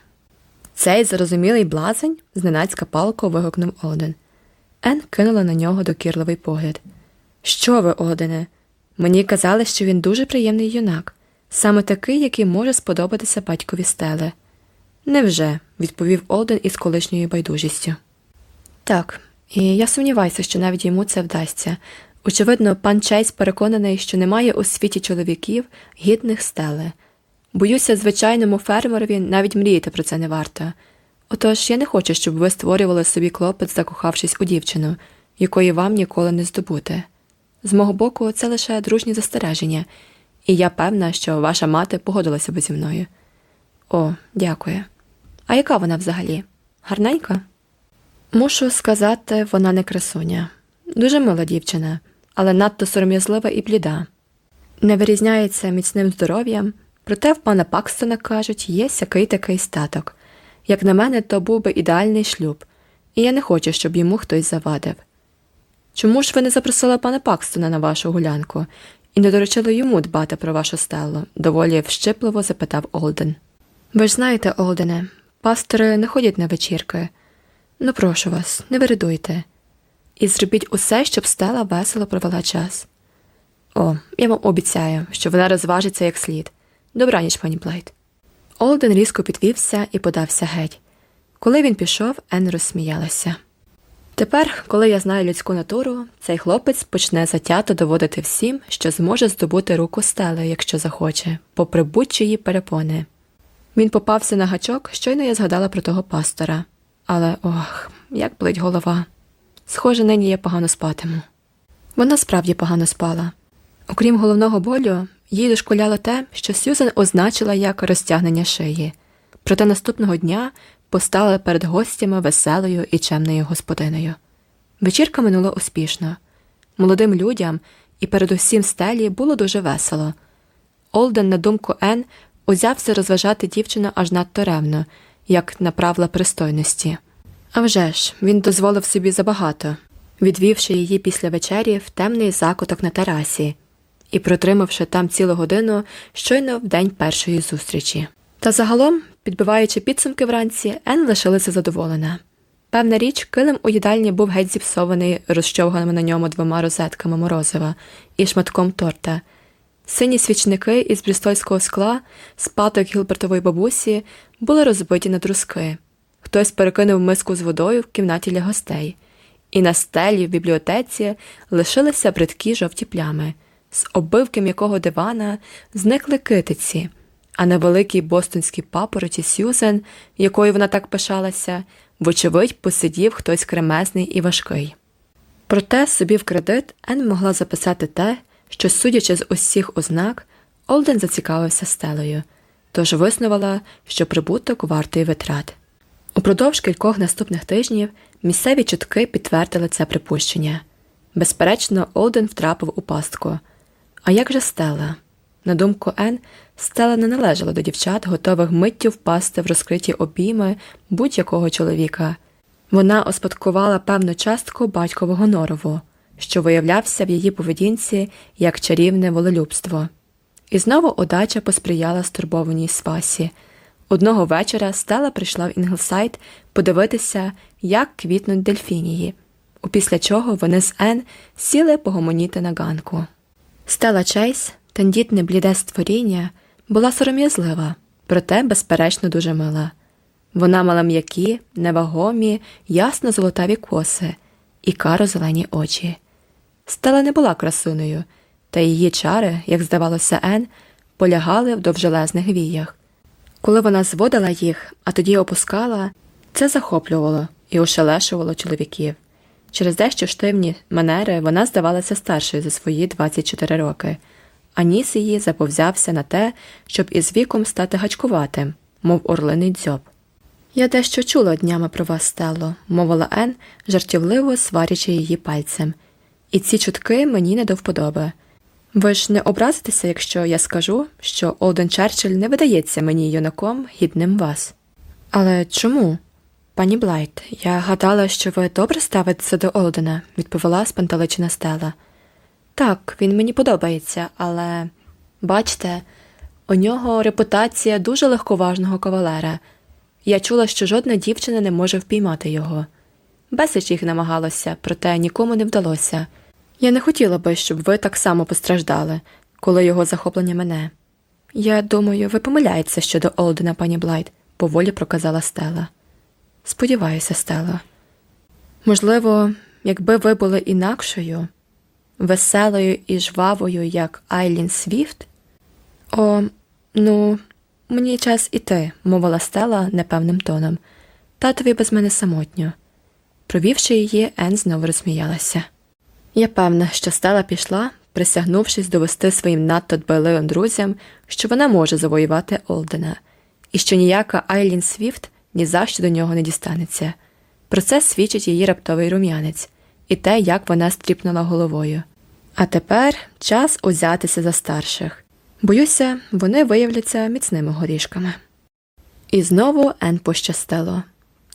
Цей зарозумілий блазень, зненацька палко вигукнув Олден. Ен кинула на нього докірливий погляд. Що ви, Одене? Мені казали, що він дуже приємний юнак, саме такий, який може сподобатися батькові стеле. Невже, відповів Олден із колишньою байдужістю. Так, і я сумніваюся, що навіть йому це вдасться. Очевидно, пан Чейз переконаний, що немає у світі чоловіків гідних стеле. Боюся, звичайному фермерові навіть мріяти про це не варто. Отож я не хочу, щоб ви створювали собі клопець, закохавшись у дівчину, якої вам ніколи не здобути. З мого боку, це лише дружні застереження, і я певна, що ваша мати погодилася би зі мною. О, дякую. А яка вона взагалі? Гарненька? Мушу сказати, вона не красуня. Дуже мила дівчина, але надто сором'язлива і бліда. Не вирізняється міцним здоров'ям, проте в пана Пакстона кажуть, є сякий такий статок. Як на мене, то був би ідеальний шлюб, і я не хочу, щоб йому хтось завадив. Чому ж ви не запросили пана Пакстона на вашу гулянку і не доручили йому дбати про вашу стелу? доволі вщипливо запитав Олден. Ви ж знаєте, Олдене, пастори не ходять на вечірки. Ну, прошу вас, не виридуйте. І зробіть усе, щоб стела весело провела час. О, я вам обіцяю, що вона розважиться як слід. Добраніч, пані Блайт. Олден різко підвівся і подався геть. Коли він пішов, Ен розсміялася. Тепер, коли я знаю людську натуру, цей хлопець почне затято доводити всім, що зможе здобути руку стели, якщо захоче, попри будь-чиї перепони. Він попався на гачок, щойно я згадала про того пастора. Але ох, як болить голова. Схоже, нині я погано спатиму. Вона справді погано спала. Окрім головного болю, їй дошкуляло те, що Сюзан означила як розтягнення шиї, проте наступного дня постала перед гостями веселою і чемною господиною. Вечірка минула успішно. Молодим людям і передусім стелі було дуже весело. Олден, на думку Ен, узявся розважати дівчину аж надто ревно, як на правила пристойності. А вже ж, він дозволив собі забагато, відвівши її після вечері в темний закуток на терасі і протримавши там цілу годину щойно в день першої зустрічі. Та загалом, підбиваючи підсумки вранці, Ен лишилася задоволена. Певна річ, килим у їдальні був геть зіпсований розчовганими на ньому двома розетками морозива і шматком торта. Сині свічники із брістольського скла, спаток Гілбертової бабусі, були розбиті на друзки. Хтось перекинув миску з водою в кімнаті для гостей, і на стелі в бібліотеці лишилися бридкі жовті плями, з оббивки м'якого дивана зникли китиці, а на великій бостонській папороті Сюзен, якою вона так пишалася, вочевидь, посидів хтось кремезний і важкий. Проте собі в кредит Ен могла записати те, що, судячи з усіх ознак, Олден зацікавився стелею, тож виснувала, що прибуток вартий витрат. Упродовж кількох наступних тижнів місцеві чутки підтвердили це припущення. Безперечно, Олден втрапив у пастку. А як же стела? На думку Ен, стела не належала до дівчат, готових миттю впасти в розкриті обійми будь-якого чоловіка. Вона оспадкувала певну частку батькового норову, що виявлявся в її поведінці як чарівне волелюбство. І знову удача посприяла стурбованій свасі. Одного вечора Стела прийшла в Інглсайд подивитися, як квітнуть дельфінії, опісля чого вони з Ен сіли погомоніти на ганку. Стела Чейс, тендітне бліде створіння, була сором'язлива, проте, безперечно, дуже мила. Вона мала м'які, невагомі, ясно золотаві коси і каро зелені очі. Стела не була красуною, та її чари, як здавалося, Ен, полягали в довжелезних віях. Коли вона зводила їх, а тоді опускала, це захоплювало і ошелешувало чоловіків. Через дещо штивні манери вона здавалася старшою за свої 24 роки, а ніс її заповзявся на те, щоб із віком стати гачкуватим, мов орлиний дзьоб. Я дещо чула днями про вас, Стелло», – мовила Ен, жартівливо сварячи її пальцем, і ці чутки мені не до вподоби. Ви ж не образитеся, якщо я скажу, що Олден Черчилль не видається мені юнаком гідним вас. Але чому? Пані Блайт, я гадала, що ви добре ставитеся до Олдена, відповіла спантеличена Стела. Так, він мені подобається, але бачте, у нього репутація дуже легковажного кавалера. Я чула, що жодна дівчина не може впіймати його. Безліч їх намагалося, проте нікому не вдалося. Я не хотіла би, щоб ви так само постраждали, коли його захоплення мене. Я думаю, ви помиляєтеся щодо Олдена, пані Блайт, поволі проказала Стела. Сподіваюся, Стела. Можливо, якби ви були інакшою, веселою і жвавою, як Айлін Свіфт. О, ну, мені час іти, мовила Стела непевним тоном. Татові без мене самотньо. Провівши її, Ен знову розсміялася. Я певна, що стала пішла, присягнувшись довести своїм надто дбайливим друзям, що вона може завоювати Олдена, і що ніяка Айлін Свіфт ні за що до нього не дістанеться. Про це свідчить її раптовий рум'янець і те, як вона стріпнула головою. А тепер час узятися за старших. Боюся, вони виявляться міцними горішками. І знову Ен пощастило.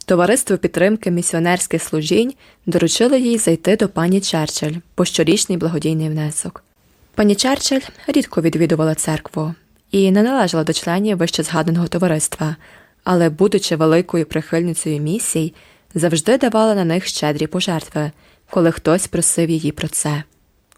Товариство підтримки місіонерських служінь доручило їй зайти до пані Черчилль по щорічний благодійний внесок. Пані Черчилль рідко відвідувала церкву і не належала до членів вище згаданого товариства, але, будучи великою прихильницею місій, завжди давала на них щедрі пожертви, коли хтось просив її про це.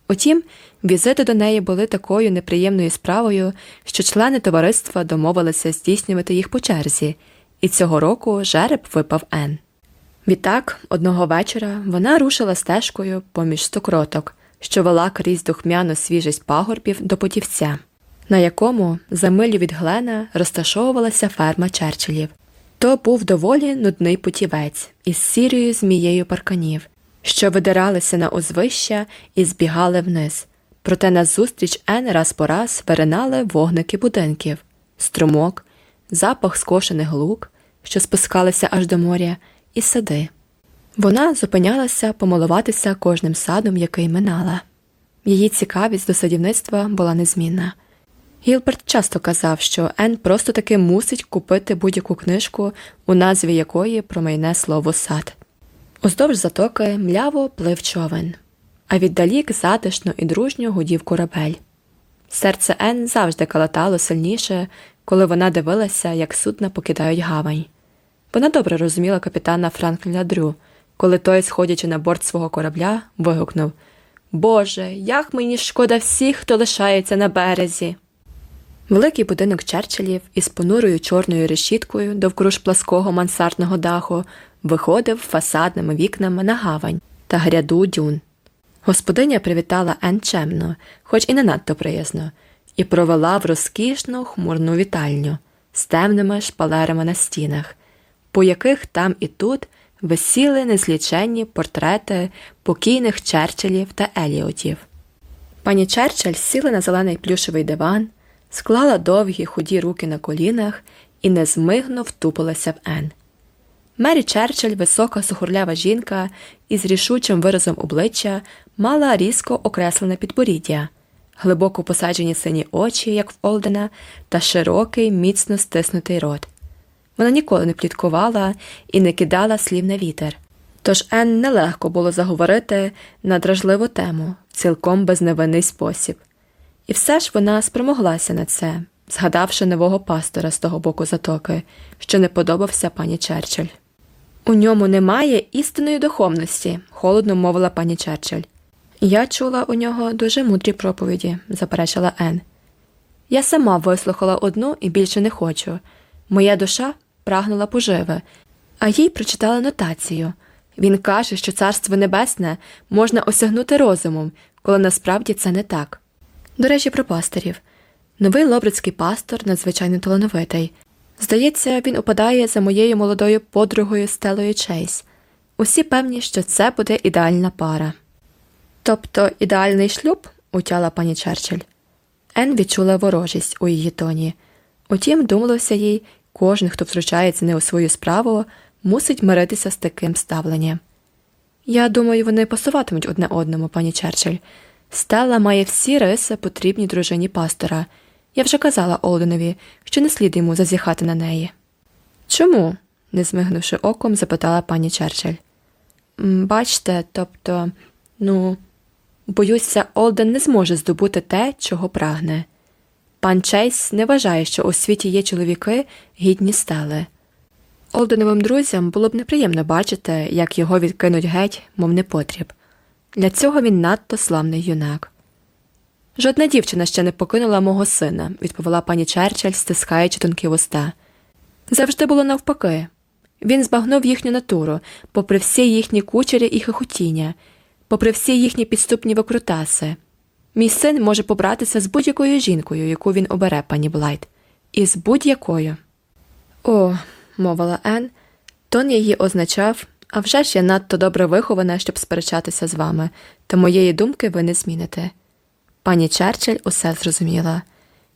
Утім, візити до неї були такою неприємною справою, що члени товариства домовилися здійснювати їх по черзі, і цього року жереб випав Ен. Відтак, одного вечора вона рушила стежкою поміж стокроток, що вела крізь духмяну свіжість пагорбів до потівця, на якому, за милю від Глена, розташовувалася ферма Черчиллів. То був доволі нудний путівець із сірою змією парканів що видиралися на узвища і збігали вниз, проте назустріч Ен раз по раз виринали вогники будинків, струмок, запах скошених лук, що спускалися аж до моря, і сади. Вона зупинялася помилуватися кожним садом, який минала. Її цікавість до садівництва була незмінна. Гілберт часто казав, що Ен просто таки мусить купити будь-яку книжку, у назві якої промайне слово сад. Уздовж затоки мляво плив човен, а віддалік затишно і дружньо гудів корабель. Серце Ен завжди калатало сильніше, коли вона дивилася, як судна покидають гавань. Вона добре розуміла капітана Франкліна Дрю, коли той, сходячи на борт свого корабля, вигукнув Боже, як мені шкода всіх, хто лишається на березі. Великий будинок Черчиллів із понурою чорною решіткою довкруж плаского мансардного даху виходив фасадними вікнами на гавань та гряду дюн. Господиня привітала Ен чемно, хоч і не надто приязно, і провела в розкішну хмурну вітальню з темними шпалерами на стінах, по яких там і тут висіли незліченні портрети покійних Черчиллів та Еліотів. Пані Черчилль сіла на зелений плюшевий диван, склала довгі худі руки на колінах і незмигно втупилася в Ен. Мері Черчилль, висока сухорлява жінка із рішучим виразом обличчя, мала різко окреслене підборіддя, глибоко посаджені сині очі, як в Олдена, та широкий, міцно стиснутий рот. Вона ніколи не пліткувала і не кидала слів на вітер. Тож Ен нелегко було заговорити на дражливу тему, цілком безневинний спосіб. І все ж вона спромоглася на це, згадавши нового пастора з того боку затоки, що не подобався пані Черчилль. У ньому немає істинної духовності, холодно мовила пані Черчилль. Я чула у нього дуже мудрі проповіді, заперечила Ен. Я сама вислухала одну і більше не хочу. Моя душа прагнула поживи, а їй прочитала нотацію. Він каже, що Царство Небесне можна осягнути розумом, коли насправді це не так. До речі, про пастирів. Новий лобрицький пастор надзвичайно талановитий. Здається, він упадає за моєю молодою подругою Стелою Чейз. Усі певні, що це буде ідеальна пара. Тобто ідеальний шлюб, утяла пані Черчилль. Ен відчула ворожість у її тоні. Утім, думалося їй, кожен, хто втручається не у свою справу, мусить миритися з таким ставленням. Я думаю, вони пасуватимуть одне одному, пані Черчилль. Стелла має всі риси, потрібні дружині пастора. Я вже казала Олденові, що не слід йому зазіхати на неї. Чому? не змигнувши оком, запитала пані Черчилль. Бачте, тобто, ну, боюся, Олден не зможе здобути те, чого прагне. Пан Чейс не вважає, що у світі є чоловіки гідні стали. Олденовим друзям було б неприємно бачити, як його відкинуть геть, мов непотріб. Для цього він надто славний юнак. Жодна дівчина ще не покинула мого сина, відповіла пані Черчилль, стискаючи тонкі вуста. Завжди було навпаки. Він збагнув їхню натуру, попри всі їхні кучері і хихотіння, попри всі їхні підступні викрутаси. Мій син може побратися з будь-якою жінкою, яку він обере, пані Блайт, і з будь-якою. О, мовила Ен, тон її означав а вже ж я надто добре вихована, щоб сперечатися з вами, та моєї думки ви не зміните. Пані Черчилль усе зрозуміла.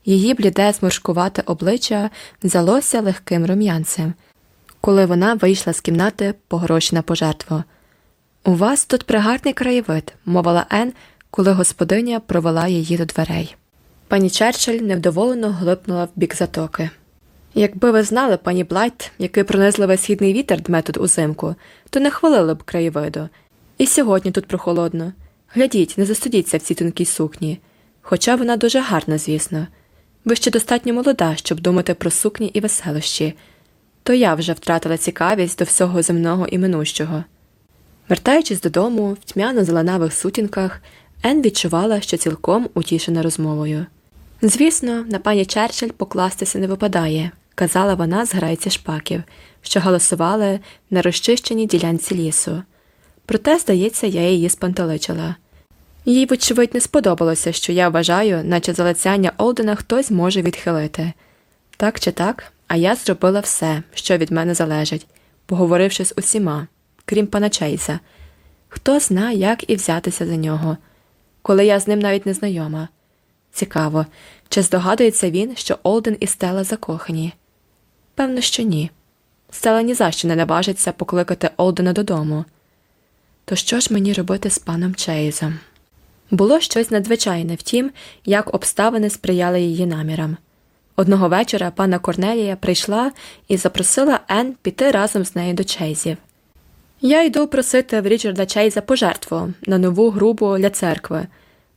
Її бліде зморшкувате обличчя взялося легким рум'янцем. коли вона вийшла з кімнати по гроші на пожертву. У вас тут пригарний краєвид, мовила Ен, коли господиня провела її до дверей. Пані Черчилль невдоволено глипнула в бік затоки. Якби ви знали, пані Блайт, який пронизливий східний вітер дме тут узимку, то не хвалили б краєвиду. І сьогодні тут прохолодно. Глядіть, не застудіться в цій тонкій сукні. Хоча вона дуже гарна, звісно. Ви ще достатньо молода, щоб думати про сукні і веселощі, то я вже втратила цікавість до всього земного і минущого. Вертаючись додому, в тьмяно зеленавих сутінках, Ен відчувала, що цілком утішена розмовою. Звісно, на пані Черчилль покластися не випадає, казала вона з грайці шпаків, що голосували на розчищеній ділянці лісу. Проте, здається, я її спантеличила. Їй, вочевидь, не сподобалося, що я вважаю, наче залицяння Олдена хтось може відхилити. Так чи так, а я зробила все, що від мене залежить, поговоривши з усіма, крім пана Чейза. Хто зна, як і взятися за нього, коли я з ним навіть не знайома. Цікаво, чи здогадується він, що Олден і Стела закохані? Певно, що ні. Стела ні за що не наважиться покликати Олдена додому. То що ж мені робити з паном Чейзом? Було щось надзвичайне в тім, як обставини сприяли її намірам. Одного вечора пана Корнелія прийшла і запросила Ен піти разом з нею до Чейзів. Я йду просити в Річарда Чейза пожертву на нову грубу для церкви.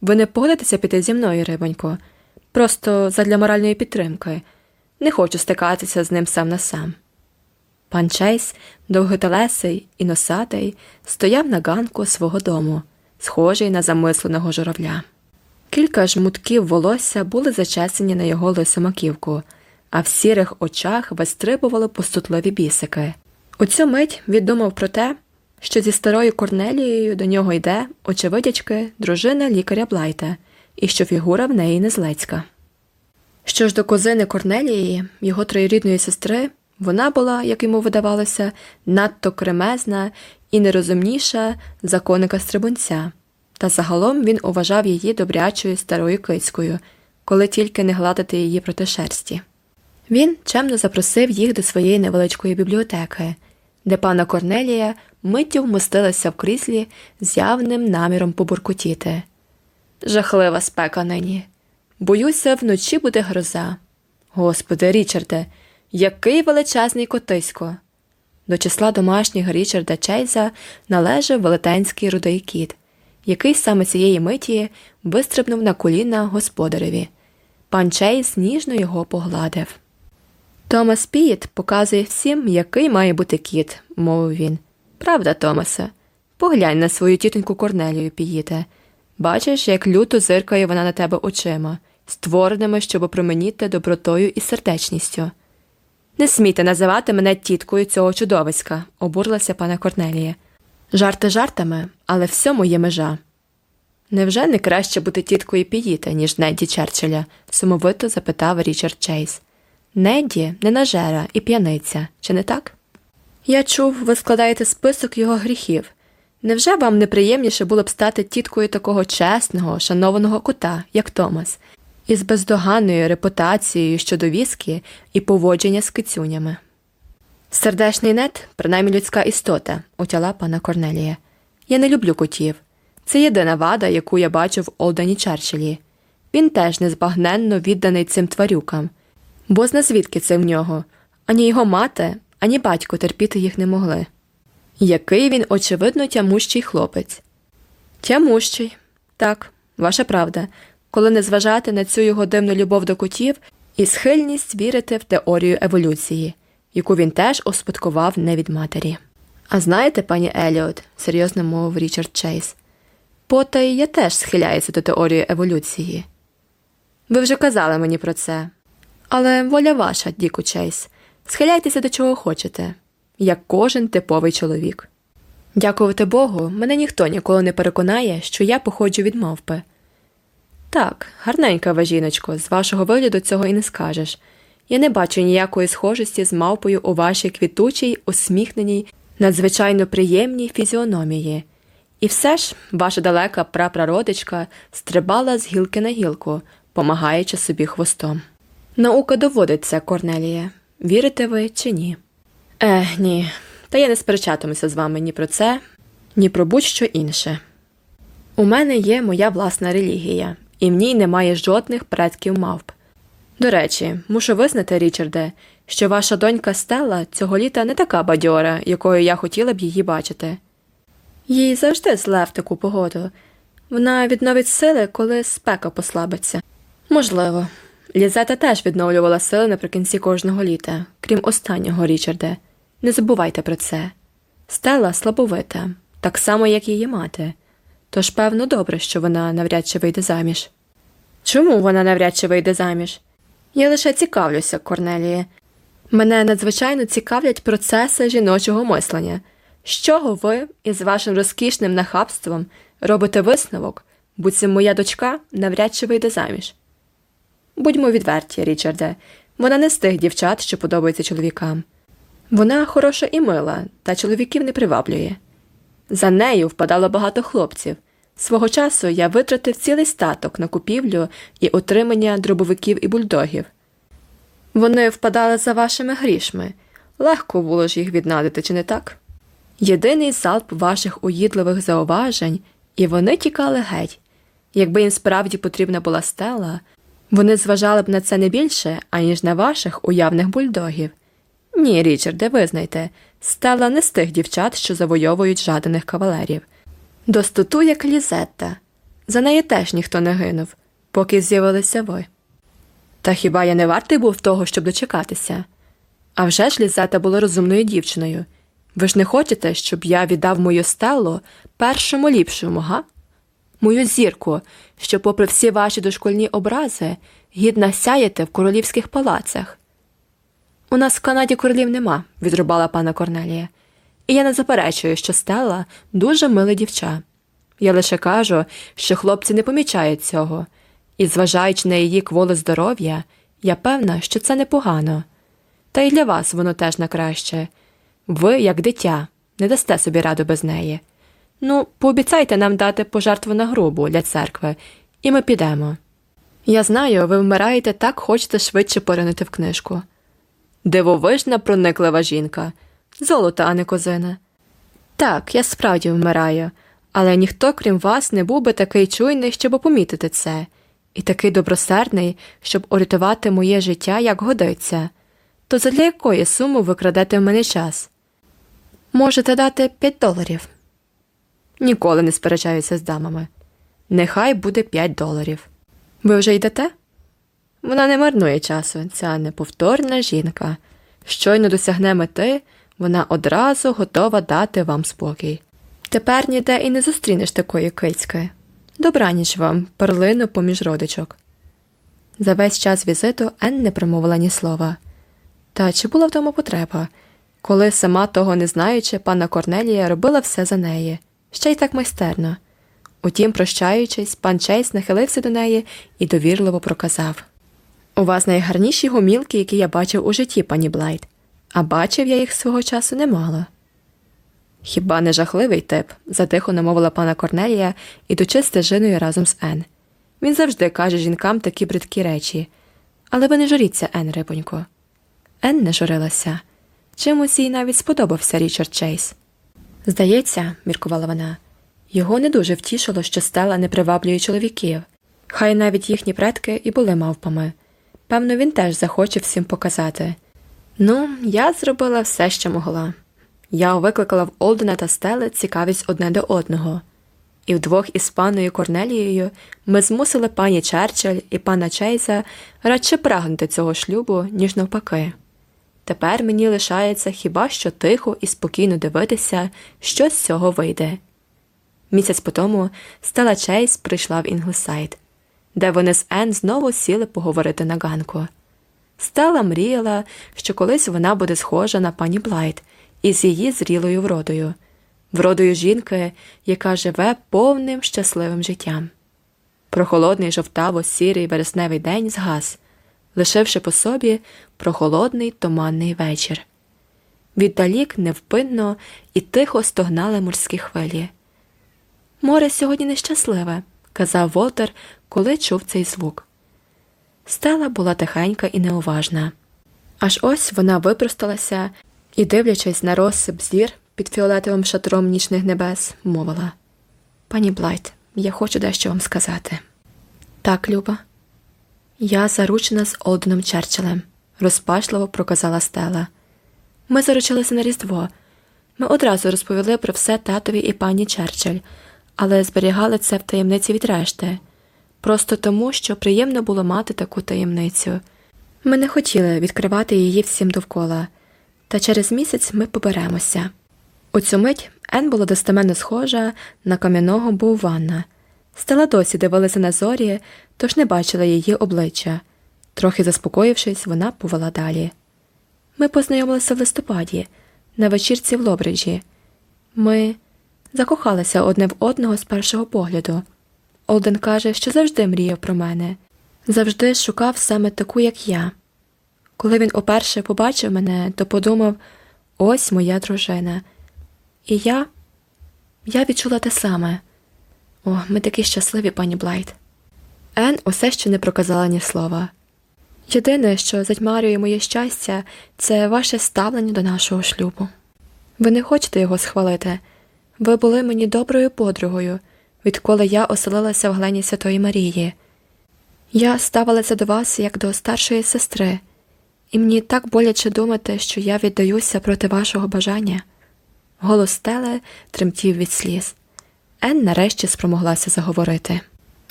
Ви не погодитеся піти зі мною, рибонько, просто задля моральної підтримки. Не хочу стикатися з ним сам на сам. Пан Чейз, довготелесий і носатий, стояв на ганку свого дому, схожий на замисленого журавля. Кілька жмутків волосся були зачесені на його лису маківку, а в сірих очах вистрибували пустотливі бісики. У цю мить віддумав про те, що зі старою Корнелією до нього йде, очевидячки, дружина лікаря Блайта, і що фігура в неї не злецька. Що ж до козини Корнелії, його троюрідної сестри, вона була, як йому видавалося, надто кремезна і нерозумніша за коника стрибунця, та загалом він уважав її добрячою старою кицькою, коли тільки не гладити її проти шерсті. Він чемно запросив їх до своєї невеличкої бібліотеки, де пана Корнелія миттю вмостилася в кріслі з явним наміром побуркотіти. Жахлива спека нині. Боюся, вночі буде гроза. Господи, Річарде, який величезний котисько. До числа домашніх Річарда Чейза належав велетенський рудий кіт, який саме цієї миті вистрибнув на коліна господареві. Пан Чейз ніжно його погладив. Томас Піт показує всім, який має бути кіт, мовив він. Правда, Томасе, поглянь на свою тітоньку Корнелію Піїте. Бачиш, як люто зиркає вона на тебе очима, створеними, щоб променіти добротою і сердечністю. Не смійте називати мене тіткою цього чудовиська, обурилася пана Корнелія. Жарти жартами, але всьому є межа. Невже не краще бути тіткою Піїта, ніж Недді Черчилля? сумовито запитав Річард Чейз. Недді ненажера і п'яниця, чи не так? Я чув, ви складаєте список його гріхів. Невже вам неприємніше було б стати тіткою такого чесного, шанованого кота, як Томас, із бездоганною репутацією щодо віскі і поводження з кицюнями? Сердешний нет, принаймні людська істота, утяла пана Корнелія. Я не люблю котів. Це єдина вада, яку я бачу в Олдані Черчиллі. Він теж незбагненно відданий цим тварюкам, бо зна звідки це в нього, ані його мати, ані батько терпіти їх не могли. Який він, очевидно, тямущий хлопець. Тямущий, так, ваша правда, коли не зважати на цю його дивну любов до котів і схильність вірити в теорію еволюції, яку він теж успадкував не від матері. А знаєте, пані Еліот, серйозно мовив Річард Чейз, потай я теж схиляюся до теорії еволюції. Ви вже казали мені про це. Але воля ваша, Діку Чейз, схиляйтеся до чого хочете як кожен типовий чоловік. Дякувати Богу, мене ніхто ніколи не переконає, що я походжу від мавпи. Так, гарненька ви, жіночко, з вашого вигляду цього і не скажеш. Я не бачу ніякої схожості з мавпою у вашій квітучій, усміхненій, надзвичайно приємній фізіономії. І все ж ваша далека прапрародичка стрибала з гілки на гілку, помагаючи собі хвостом. Наука доводить це, Корнелія. Вірите ви чи ні? Ех, ні. Та я не сперечатимуся з вами ні про це, ні про будь-що інше. У мене є моя власна релігія, і в ній немає жодних предків мавп. До речі, мушу визнати, Річарде, що ваша донька Стелла цього літа не така бадьора, якою я хотіла б її бачити. Їй завжди зле в таку погоду. Вона відновить сили, коли спека послабиться. Можливо. Лізета теж відновлювала сили наприкінці кожного літа, крім останнього, Річарде. Не забувайте про це. Стелла слабовита, так само, як її мати. Тож, певно, добре, що вона навряд чи вийде заміж. Чому вона навряд чи вийде заміж? Я лише цікавлюся, Корнеліє. Мене надзвичайно цікавлять процеси жіночого мислення. З чого ви із вашим розкішним нахабством робите висновок, буцім моя дочка навряд чи вийде заміж? Будьмо відверті, Річарде, вона не з тих дівчат, що подобаються чоловікам. Вона хороша і мила, та чоловіків не приваблює. За нею впадало багато хлопців. Свого часу я витратив цілий статок на купівлю і отримання дробовиків і бульдогів. Вони впадали за вашими грішми. Легко було ж їх віднадити, чи не так? Єдиний залп ваших уїдливих зауважень, і вони тікали геть. Якби їм справді потрібна була стела, вони зважали б на це не більше, аніж на ваших уявних бульдогів. Ні, Річарде, визнайте, стела не з тих дівчат, що завойовують жаданих кавалерів. Достоту, як Лізетта. За неї теж ніхто не гинув, поки з'явилися ви. Та хіба я не вартий був того, щоб дочекатися? А вже ж Лізета була розумною дівчиною. Ви ж не хочете, щоб я віддав мою стелу першому ліпшому, га? Мою зірку, що, попри всі ваші дошкольні образи, гідна сяєте в королівських палацах. У нас в Канаді королів нема, відрубала пана Корнелія. І я не заперечую, що Стелла дуже миле дівча. Я лише кажу, що хлопці не помічають цього, і, зважаючи на її кволе здоров'я, я певна, що це непогано. Та й для вас воно теж на краще. Ви, як дитя, не дасте собі раду без неї. Ну, пообіцяйте нам дати пожертву на грубу для церкви, і ми підемо. Я знаю, ви вмираєте так хочете швидше поринути в книжку. Дивовижна, прониклива жінка, золота, а не козина. Так, я справді вмираю, але ніхто, крім вас, не був би такий чуйний, щоб помітити це, і такий добросердний, щоб урятувати моє життя, як годиться. То задля якої суми ви крадете в мене час? Можете дати п'ять доларів. Ніколи не сперечаюся з дамами. Нехай буде п'ять доларів. Ви вже йдете? Вона не марнує часу, ця неповторна жінка. Щойно досягне мети, вона одразу готова дати вам спокій. Тепер ніде і не зустрінеш такої кицьки. Добраніч вам, перлину поміж родичок. За весь час візиту Ен не промовила ні слова. Та чи була в тому потреба, коли сама того не знаючи, пана Корнелія робила все за неї, ще й так майстерно. Утім, прощаючись, пан Чейс нахилився до неї і довірливо проказав У вас найгарніші гумілки, які я бачив у житті, пані Блайт, а бачив я їх свого часу немало. Хіба не жахливий тип, затихо намовила пана Корнелія, ідучи стежиною разом з Ен. Він завжди каже жінкам такі бридкі речі. Але ви не журіться, Ен, рибонько. Ен не журилася. Чимось їй навіть сподобався Річард Чейз. Здається, міркувала вона, його не дуже втішило, що стела не приваблює чоловіків. Хай навіть їхні предки і були мавпами. Певно, він теж захоче всім показати. Ну, я зробила все, що могла. Я викликала в Олдена та Стели цікавість одне до одного, і вдвох із паною Корнелією ми змусили пані Черчилль і пана Чейза радше прагнути цього шлюбу, ніж навпаки. Тепер мені лишається хіба що тихо і спокійно дивитися, що з цього вийде. Місяць по тому Стела Чейс прийшла в Інглсайд, де вони з Ен знову сіли поговорити на ганку. Стела мріяла, що колись вона буде схожа на пані Блайт із її зрілою вродою, вродою жінки, яка живе повним щасливим життям. Прохолодний жовтаво-сірий вересневий день згас, лишивши по собі прохолодний туманний вечір. Віддалік невпинно і тихо стогнали морські хвилі. Море сьогодні нещасливе, казав Волтер, коли чув цей звук. Стела була тихенька і неуважна. Аж ось вона випросталася і, дивлячись на розсип зір під фіолетовим шатром нічних небес, мовила Пані Блайт, я хочу дещо вам сказати. Так, Люба, я заручена з Олденом Черчиллем, розпачливо проказала Стела. Ми заручилися на Різдво. Ми одразу розповіли про все татові і пані Черчилль, але зберігали це в таємниці від решти, просто тому, що приємно було мати таку таємницю. Ми не хотіли відкривати її всім довкола, та через місяць ми поберемося. У цю мить Ен була достеменно схожа на кам'яного Боуванна. Стала досі дивилася на зорі, тож не бачила її обличчя. Трохи заспокоївшись, вона повела далі. Ми познайомилися в листопаді, на вечірці в Лобриджі. Ми закохалися одне в одного з першого погляду. Олден каже, що завжди мріяв про мене, завжди шукав саме таку, як я. Коли він уперше побачив мене, то подумав ось моя дружина. І я Я відчула те саме. О, ми такі щасливі, пані Блайт. Ен усе ще не проказала ні слова. Єдине, що затьмарює моє щастя, це ваше ставлення до нашого шлюбу. Ви не хочете його схвалити. Ви були мені доброю подругою, відколи я оселилася в глені Святої Марії. Я ставилася до вас як до старшої сестри, і мені так боляче думати, що я віддаюся проти вашого бажання. Голос Стеле тремтів від сліз. Ен нарешті спромоглася заговорити.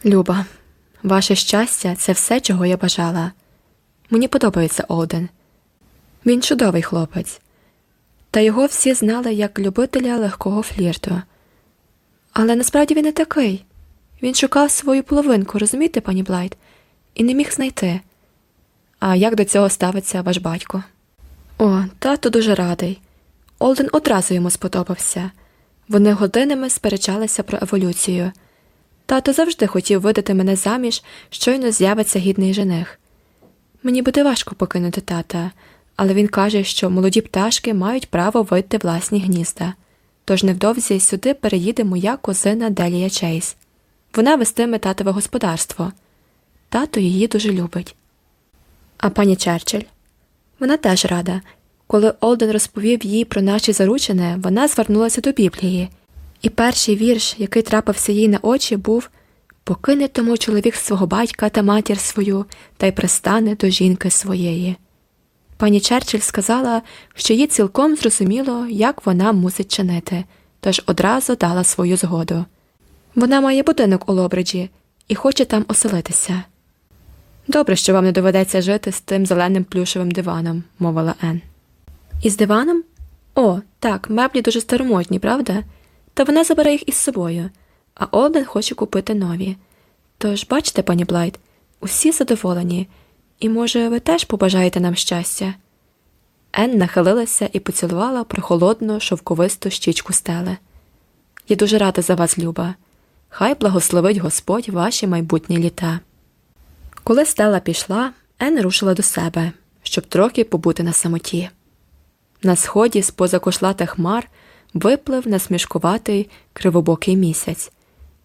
Люба, ваше щастя це все, чого я бажала. Мені подобається Оден. Він чудовий хлопець, та його всі знали як любителя легкого флірту. Але насправді він не такий. Він шукав свою половинку, розумієте, пані Блайт, і не міг знайти. А як до цього ставиться ваш батько? О, тато дуже радий. Олден одразу йому сподобався. Вони годинами сперечалися про еволюцію. Тато завжди хотів видати мене заміж, щойно з'явиться гідний жених. Мені буде важко покинути тата, але він каже, що молоді пташки мають право вийти власні гнізда. Тож невдовзі сюди переїде моя козина Делія Чейз. Вона вестиме татове господарство. Тато її дуже любить. А пані Черчилль? Вона теж рада. Коли Олден розповів їй про наші заручини, вона звернулася до Біблії, і перший вірш, який трапився їй на очі, був покине тому чоловік свого батька та матір свою та й пристане до жінки своєї. Пані Черчилль сказала, що їй цілком зрозуміло, як вона мусить чинити, тож одразу дала свою згоду. Вона має будинок у Лобриджі і хоче там оселитися. Добре, що вам не доведеться жити з тим зеленим плюшевим диваном, мовила Ен. Із диваном? О, так, меблі дуже старомодні, правда? Та вона забере їх із собою, а Олден хоче купити нові. Тож, бачите, пані Блайт, усі задоволені, і, може, ви теж побажаєте нам щастя. Ен нахилилася і поцілувала прохолодну шовковисту щічку стели. Я дуже рада за вас, Люба. Хай благословить Господь ваші майбутні літа. Коли стела пішла, Ен рушила до себе, щоб трохи побути на самоті. На сході з поза кошлата хмар виплив насмішкуватий кривобокий місяць,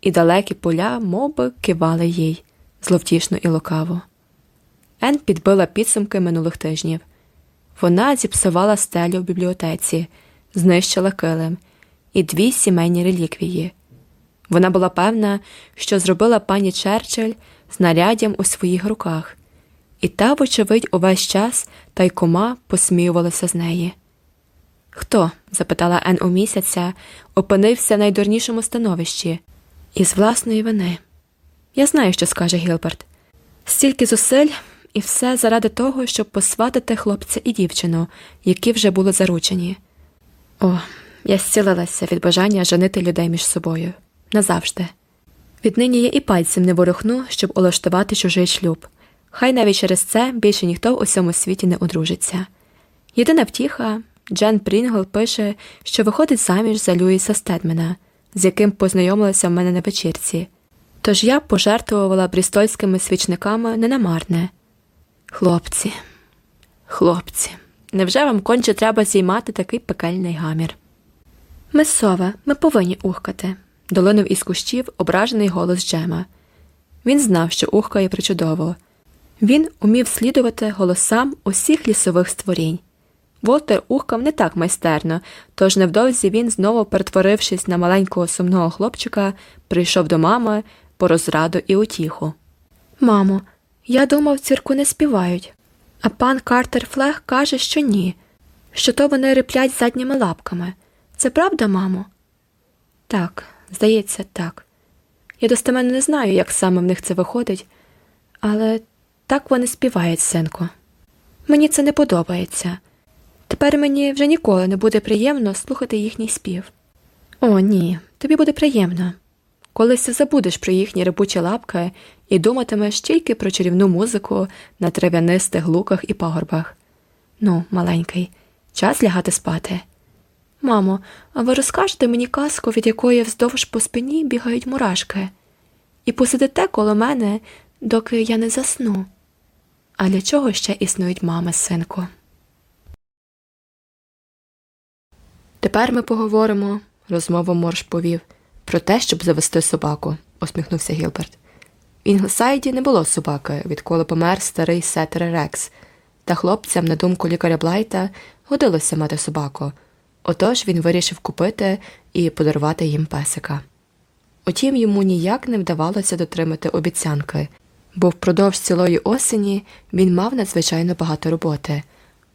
і далекі поля мовби кивали їй зловтішно і лукаво. Ен підбила підсумки минулих тижнів. Вона зіпсувала стелю в бібліотеці, знищила килим і дві сімейні реліквії. Вона була певна, що зробила пані Черчилль знаряддям у своїх руках, і та, вочевидь, увесь час тайкома посміювалася з неї. Хто? запитала Ен у місяця, опинився в найдурнішому становищі, із власної вини. Я знаю, що скаже Гілберт. Стільки зусиль, і все заради того, щоб посватити хлопця і дівчину, які вже були заручені. О, я зцілилася від бажання женити людей між собою назавжди. Віднині я і пальцем не ворухну, щоб улаштувати чужий шлюб. Хай навіть через це більше ніхто в усьому світі не одружиться. Єдина втіха Джен Прінгл пише, що виходить заміж за Люїса Стедмена, з яким познайомилася в мене на вечірці. Тож я пожертвувала брістольськими свічниками ненамарне. Хлопці, хлопці, невже вам конче треба зіймати такий пекельний гамір? Ми сова, ми повинні ухкати, долинув із кущів ображений голос Джема. Він знав, що ухкає причудово. Він умів слідувати голосам усіх лісових створінь. Волтер ухкав не так майстерно, тож невдовзі він, знову перетворившись на маленького сумного хлопчика, прийшов до мами по розраду і утіху. Мамо, я думав, цирку не співають, а пан Картер Флег каже, що ні, що то вони риплять задніми лапками. Це правда, мамо? Так, здається, так. Я достеменно не знаю, як саме в них це виходить, але так вони співають, синку. Мені це не подобається. Тепер мені вже ніколи не буде приємно слухати їхній спів. О, ні, тобі буде приємно. Колись забудеш про їхні рибучі лапки і думатимеш тільки про чарівну музику на трав'янистих луках і пагорбах. Ну, маленький, час лягати спати. Мамо, а ви розкажете мені казку, від якої вздовж по спині бігають мурашки, і посидите коло мене, доки я не засну. А для чого ще існують мами, синку? Тепер ми поговоримо, про моржів, про те, щоб завести собаку, усміхнувся Гілберт. В Інглсайді не було собаки, відколи помер старий сетер Рекс, та хлопцям, на думку лікаря Блайта, годилося мати собаку. Отож він вирішив купити і подарувати їм песика. Утім, йому ніяк не вдавалося дотримати обіцянки, бо впродовж цілої осені він мав надзвичайно багато роботи.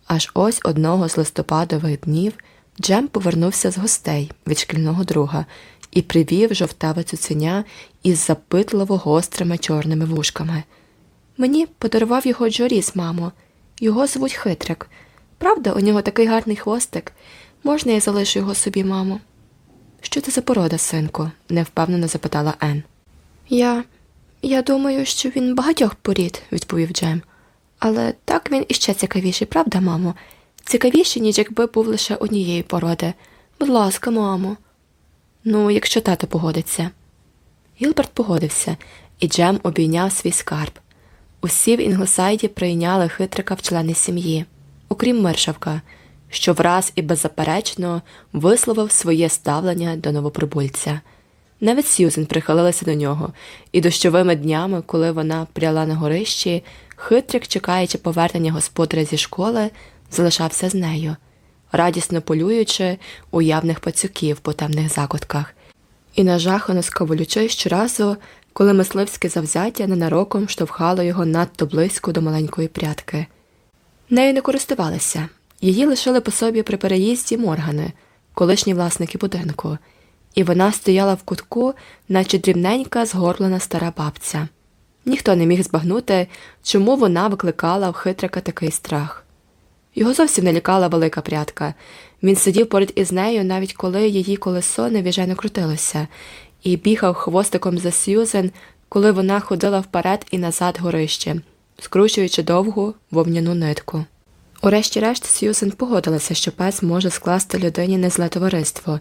Аж ось одного з листопадових днів Джем повернувся з гостей від шкільного друга і привів жовтаве цуценя із запитливо гострими чорними вушками. Мені подарував його Джоріс, мамо. Його звуть Хитрик. Правда, у нього такий гарний хвостик. Можна я залишу його собі, мамо? Що це за порода, синку? невпевнено запитала Ен. Я. Я думаю, що він багатьох порід, відповів Джем. Але так він іще цікавіший, правда, мамо? Цікавіший, ніж якби був лише однієї породи. Будь ласка, мамо. Ну, якщо тато погодиться. Гілберт погодився, і Джем обійняв свій скарб. Усі в Інглсайді прийняли Хитрика в члени сім'ї, окрім Миршавка, що враз і беззаперечно висловив своє ставлення до новоприбульця. Навіть Сьюзен прихилилася до нього, і дощовими днями, коли вона пряла на горищі, хитрик, чекаючи повернення господаря зі школи, залишався з нею, радісно полюючи уявних пацюків по темних закутках, і нажахано скаволючи щоразу, коли мисливське завзяття ненароком штовхало його надто близько до маленької прядки. Нею не користувалися, її лишили по собі при переїзді моргани, колишні власники будинку, і вона стояла в кутку, наче дрібненька згорблена стара бабця. Ніхто не міг збагнути, чому вона викликала в хитрика такий страх. Його зовсім не лякала велика прядка. Він сидів поряд із нею, навіть коли її колесо невіжено крутилося, і бігав хвостиком за Сьюзен, коли вона ходила вперед і назад горищем, скручуючи довгу вовняну нитку. Урешті-решт Сьюзен погодилася, що пес може скласти людині незле товариство,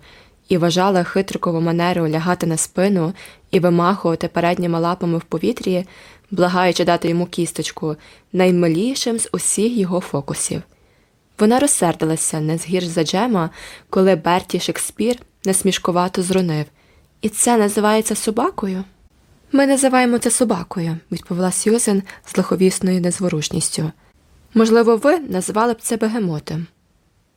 і вважала хитрикову манеру лягати на спину і вимахувати передніми лапами в повітрі, благаючи дати йому кісточку, наймилішим з усіх його фокусів. Вона розсердилася не згірш за Джема, коли Берті Шекспір насмішкувато зрунив. І це називається собакою? Ми називаємо це собакою, відповіла Сьюзен з лиховісною незворушністю. Можливо, ви називали б це бегемотом.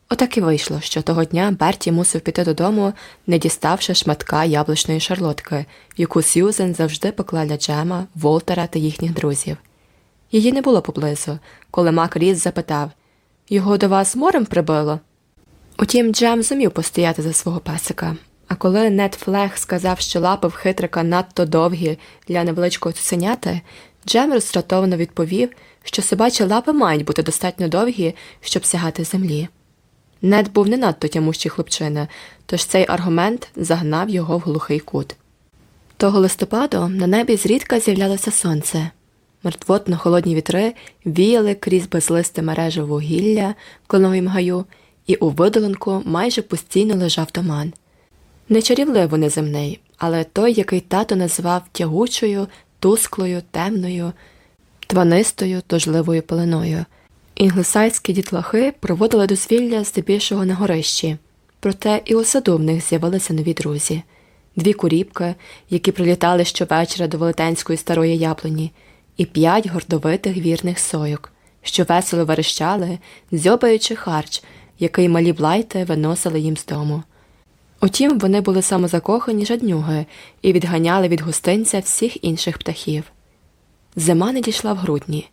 Отак і вийшло, що того дня Берті мусив піти додому, не діставши шматка яблучної шарлотки, яку Сьюзен завжди пекла для Джема, Волтера та їхніх друзів. Її не було поблизу, коли Мак Різ запитав його до вас морем прибило? Утім, Джем зумів постояти за свого песика, а коли Нед Флег сказав, що лапи в хитрика надто довгі для невеличкого цуценяти, Джем розстратовано відповів, що собачі лапи мають бути достатньо довгі, щоб сягати землі. Нед був не надто тямущий хлопчина, тож цей аргумент загнав його в глухий кут. Того листопаду на небі зрідка з'являлося сонце. Мертвотно холодні вітри віяли крізь безлисте мережево гілля в клоновім гаю, і у видолинку майже постійно лежав туман. Не чарівливо неземний, але той, який тато назвав тягучою, тусклою, темною, тванистою, тужливою пеленою. Інглесайські дітлахи проводили дозвілля здебільшого на горищі, проте і у саду в них з'явилися нові друзі дві куріпки, які прилітали щовечора до велетенської старої яблуні і п'ять гордовитих вірних сойок, що весело верещали, дзьобаючи харч, який малі блайти виносили їм з дому. Утім, вони були самозакохані жаднюги і відганяли від гостинця всіх інших птахів. Зима не дійшла в грудні.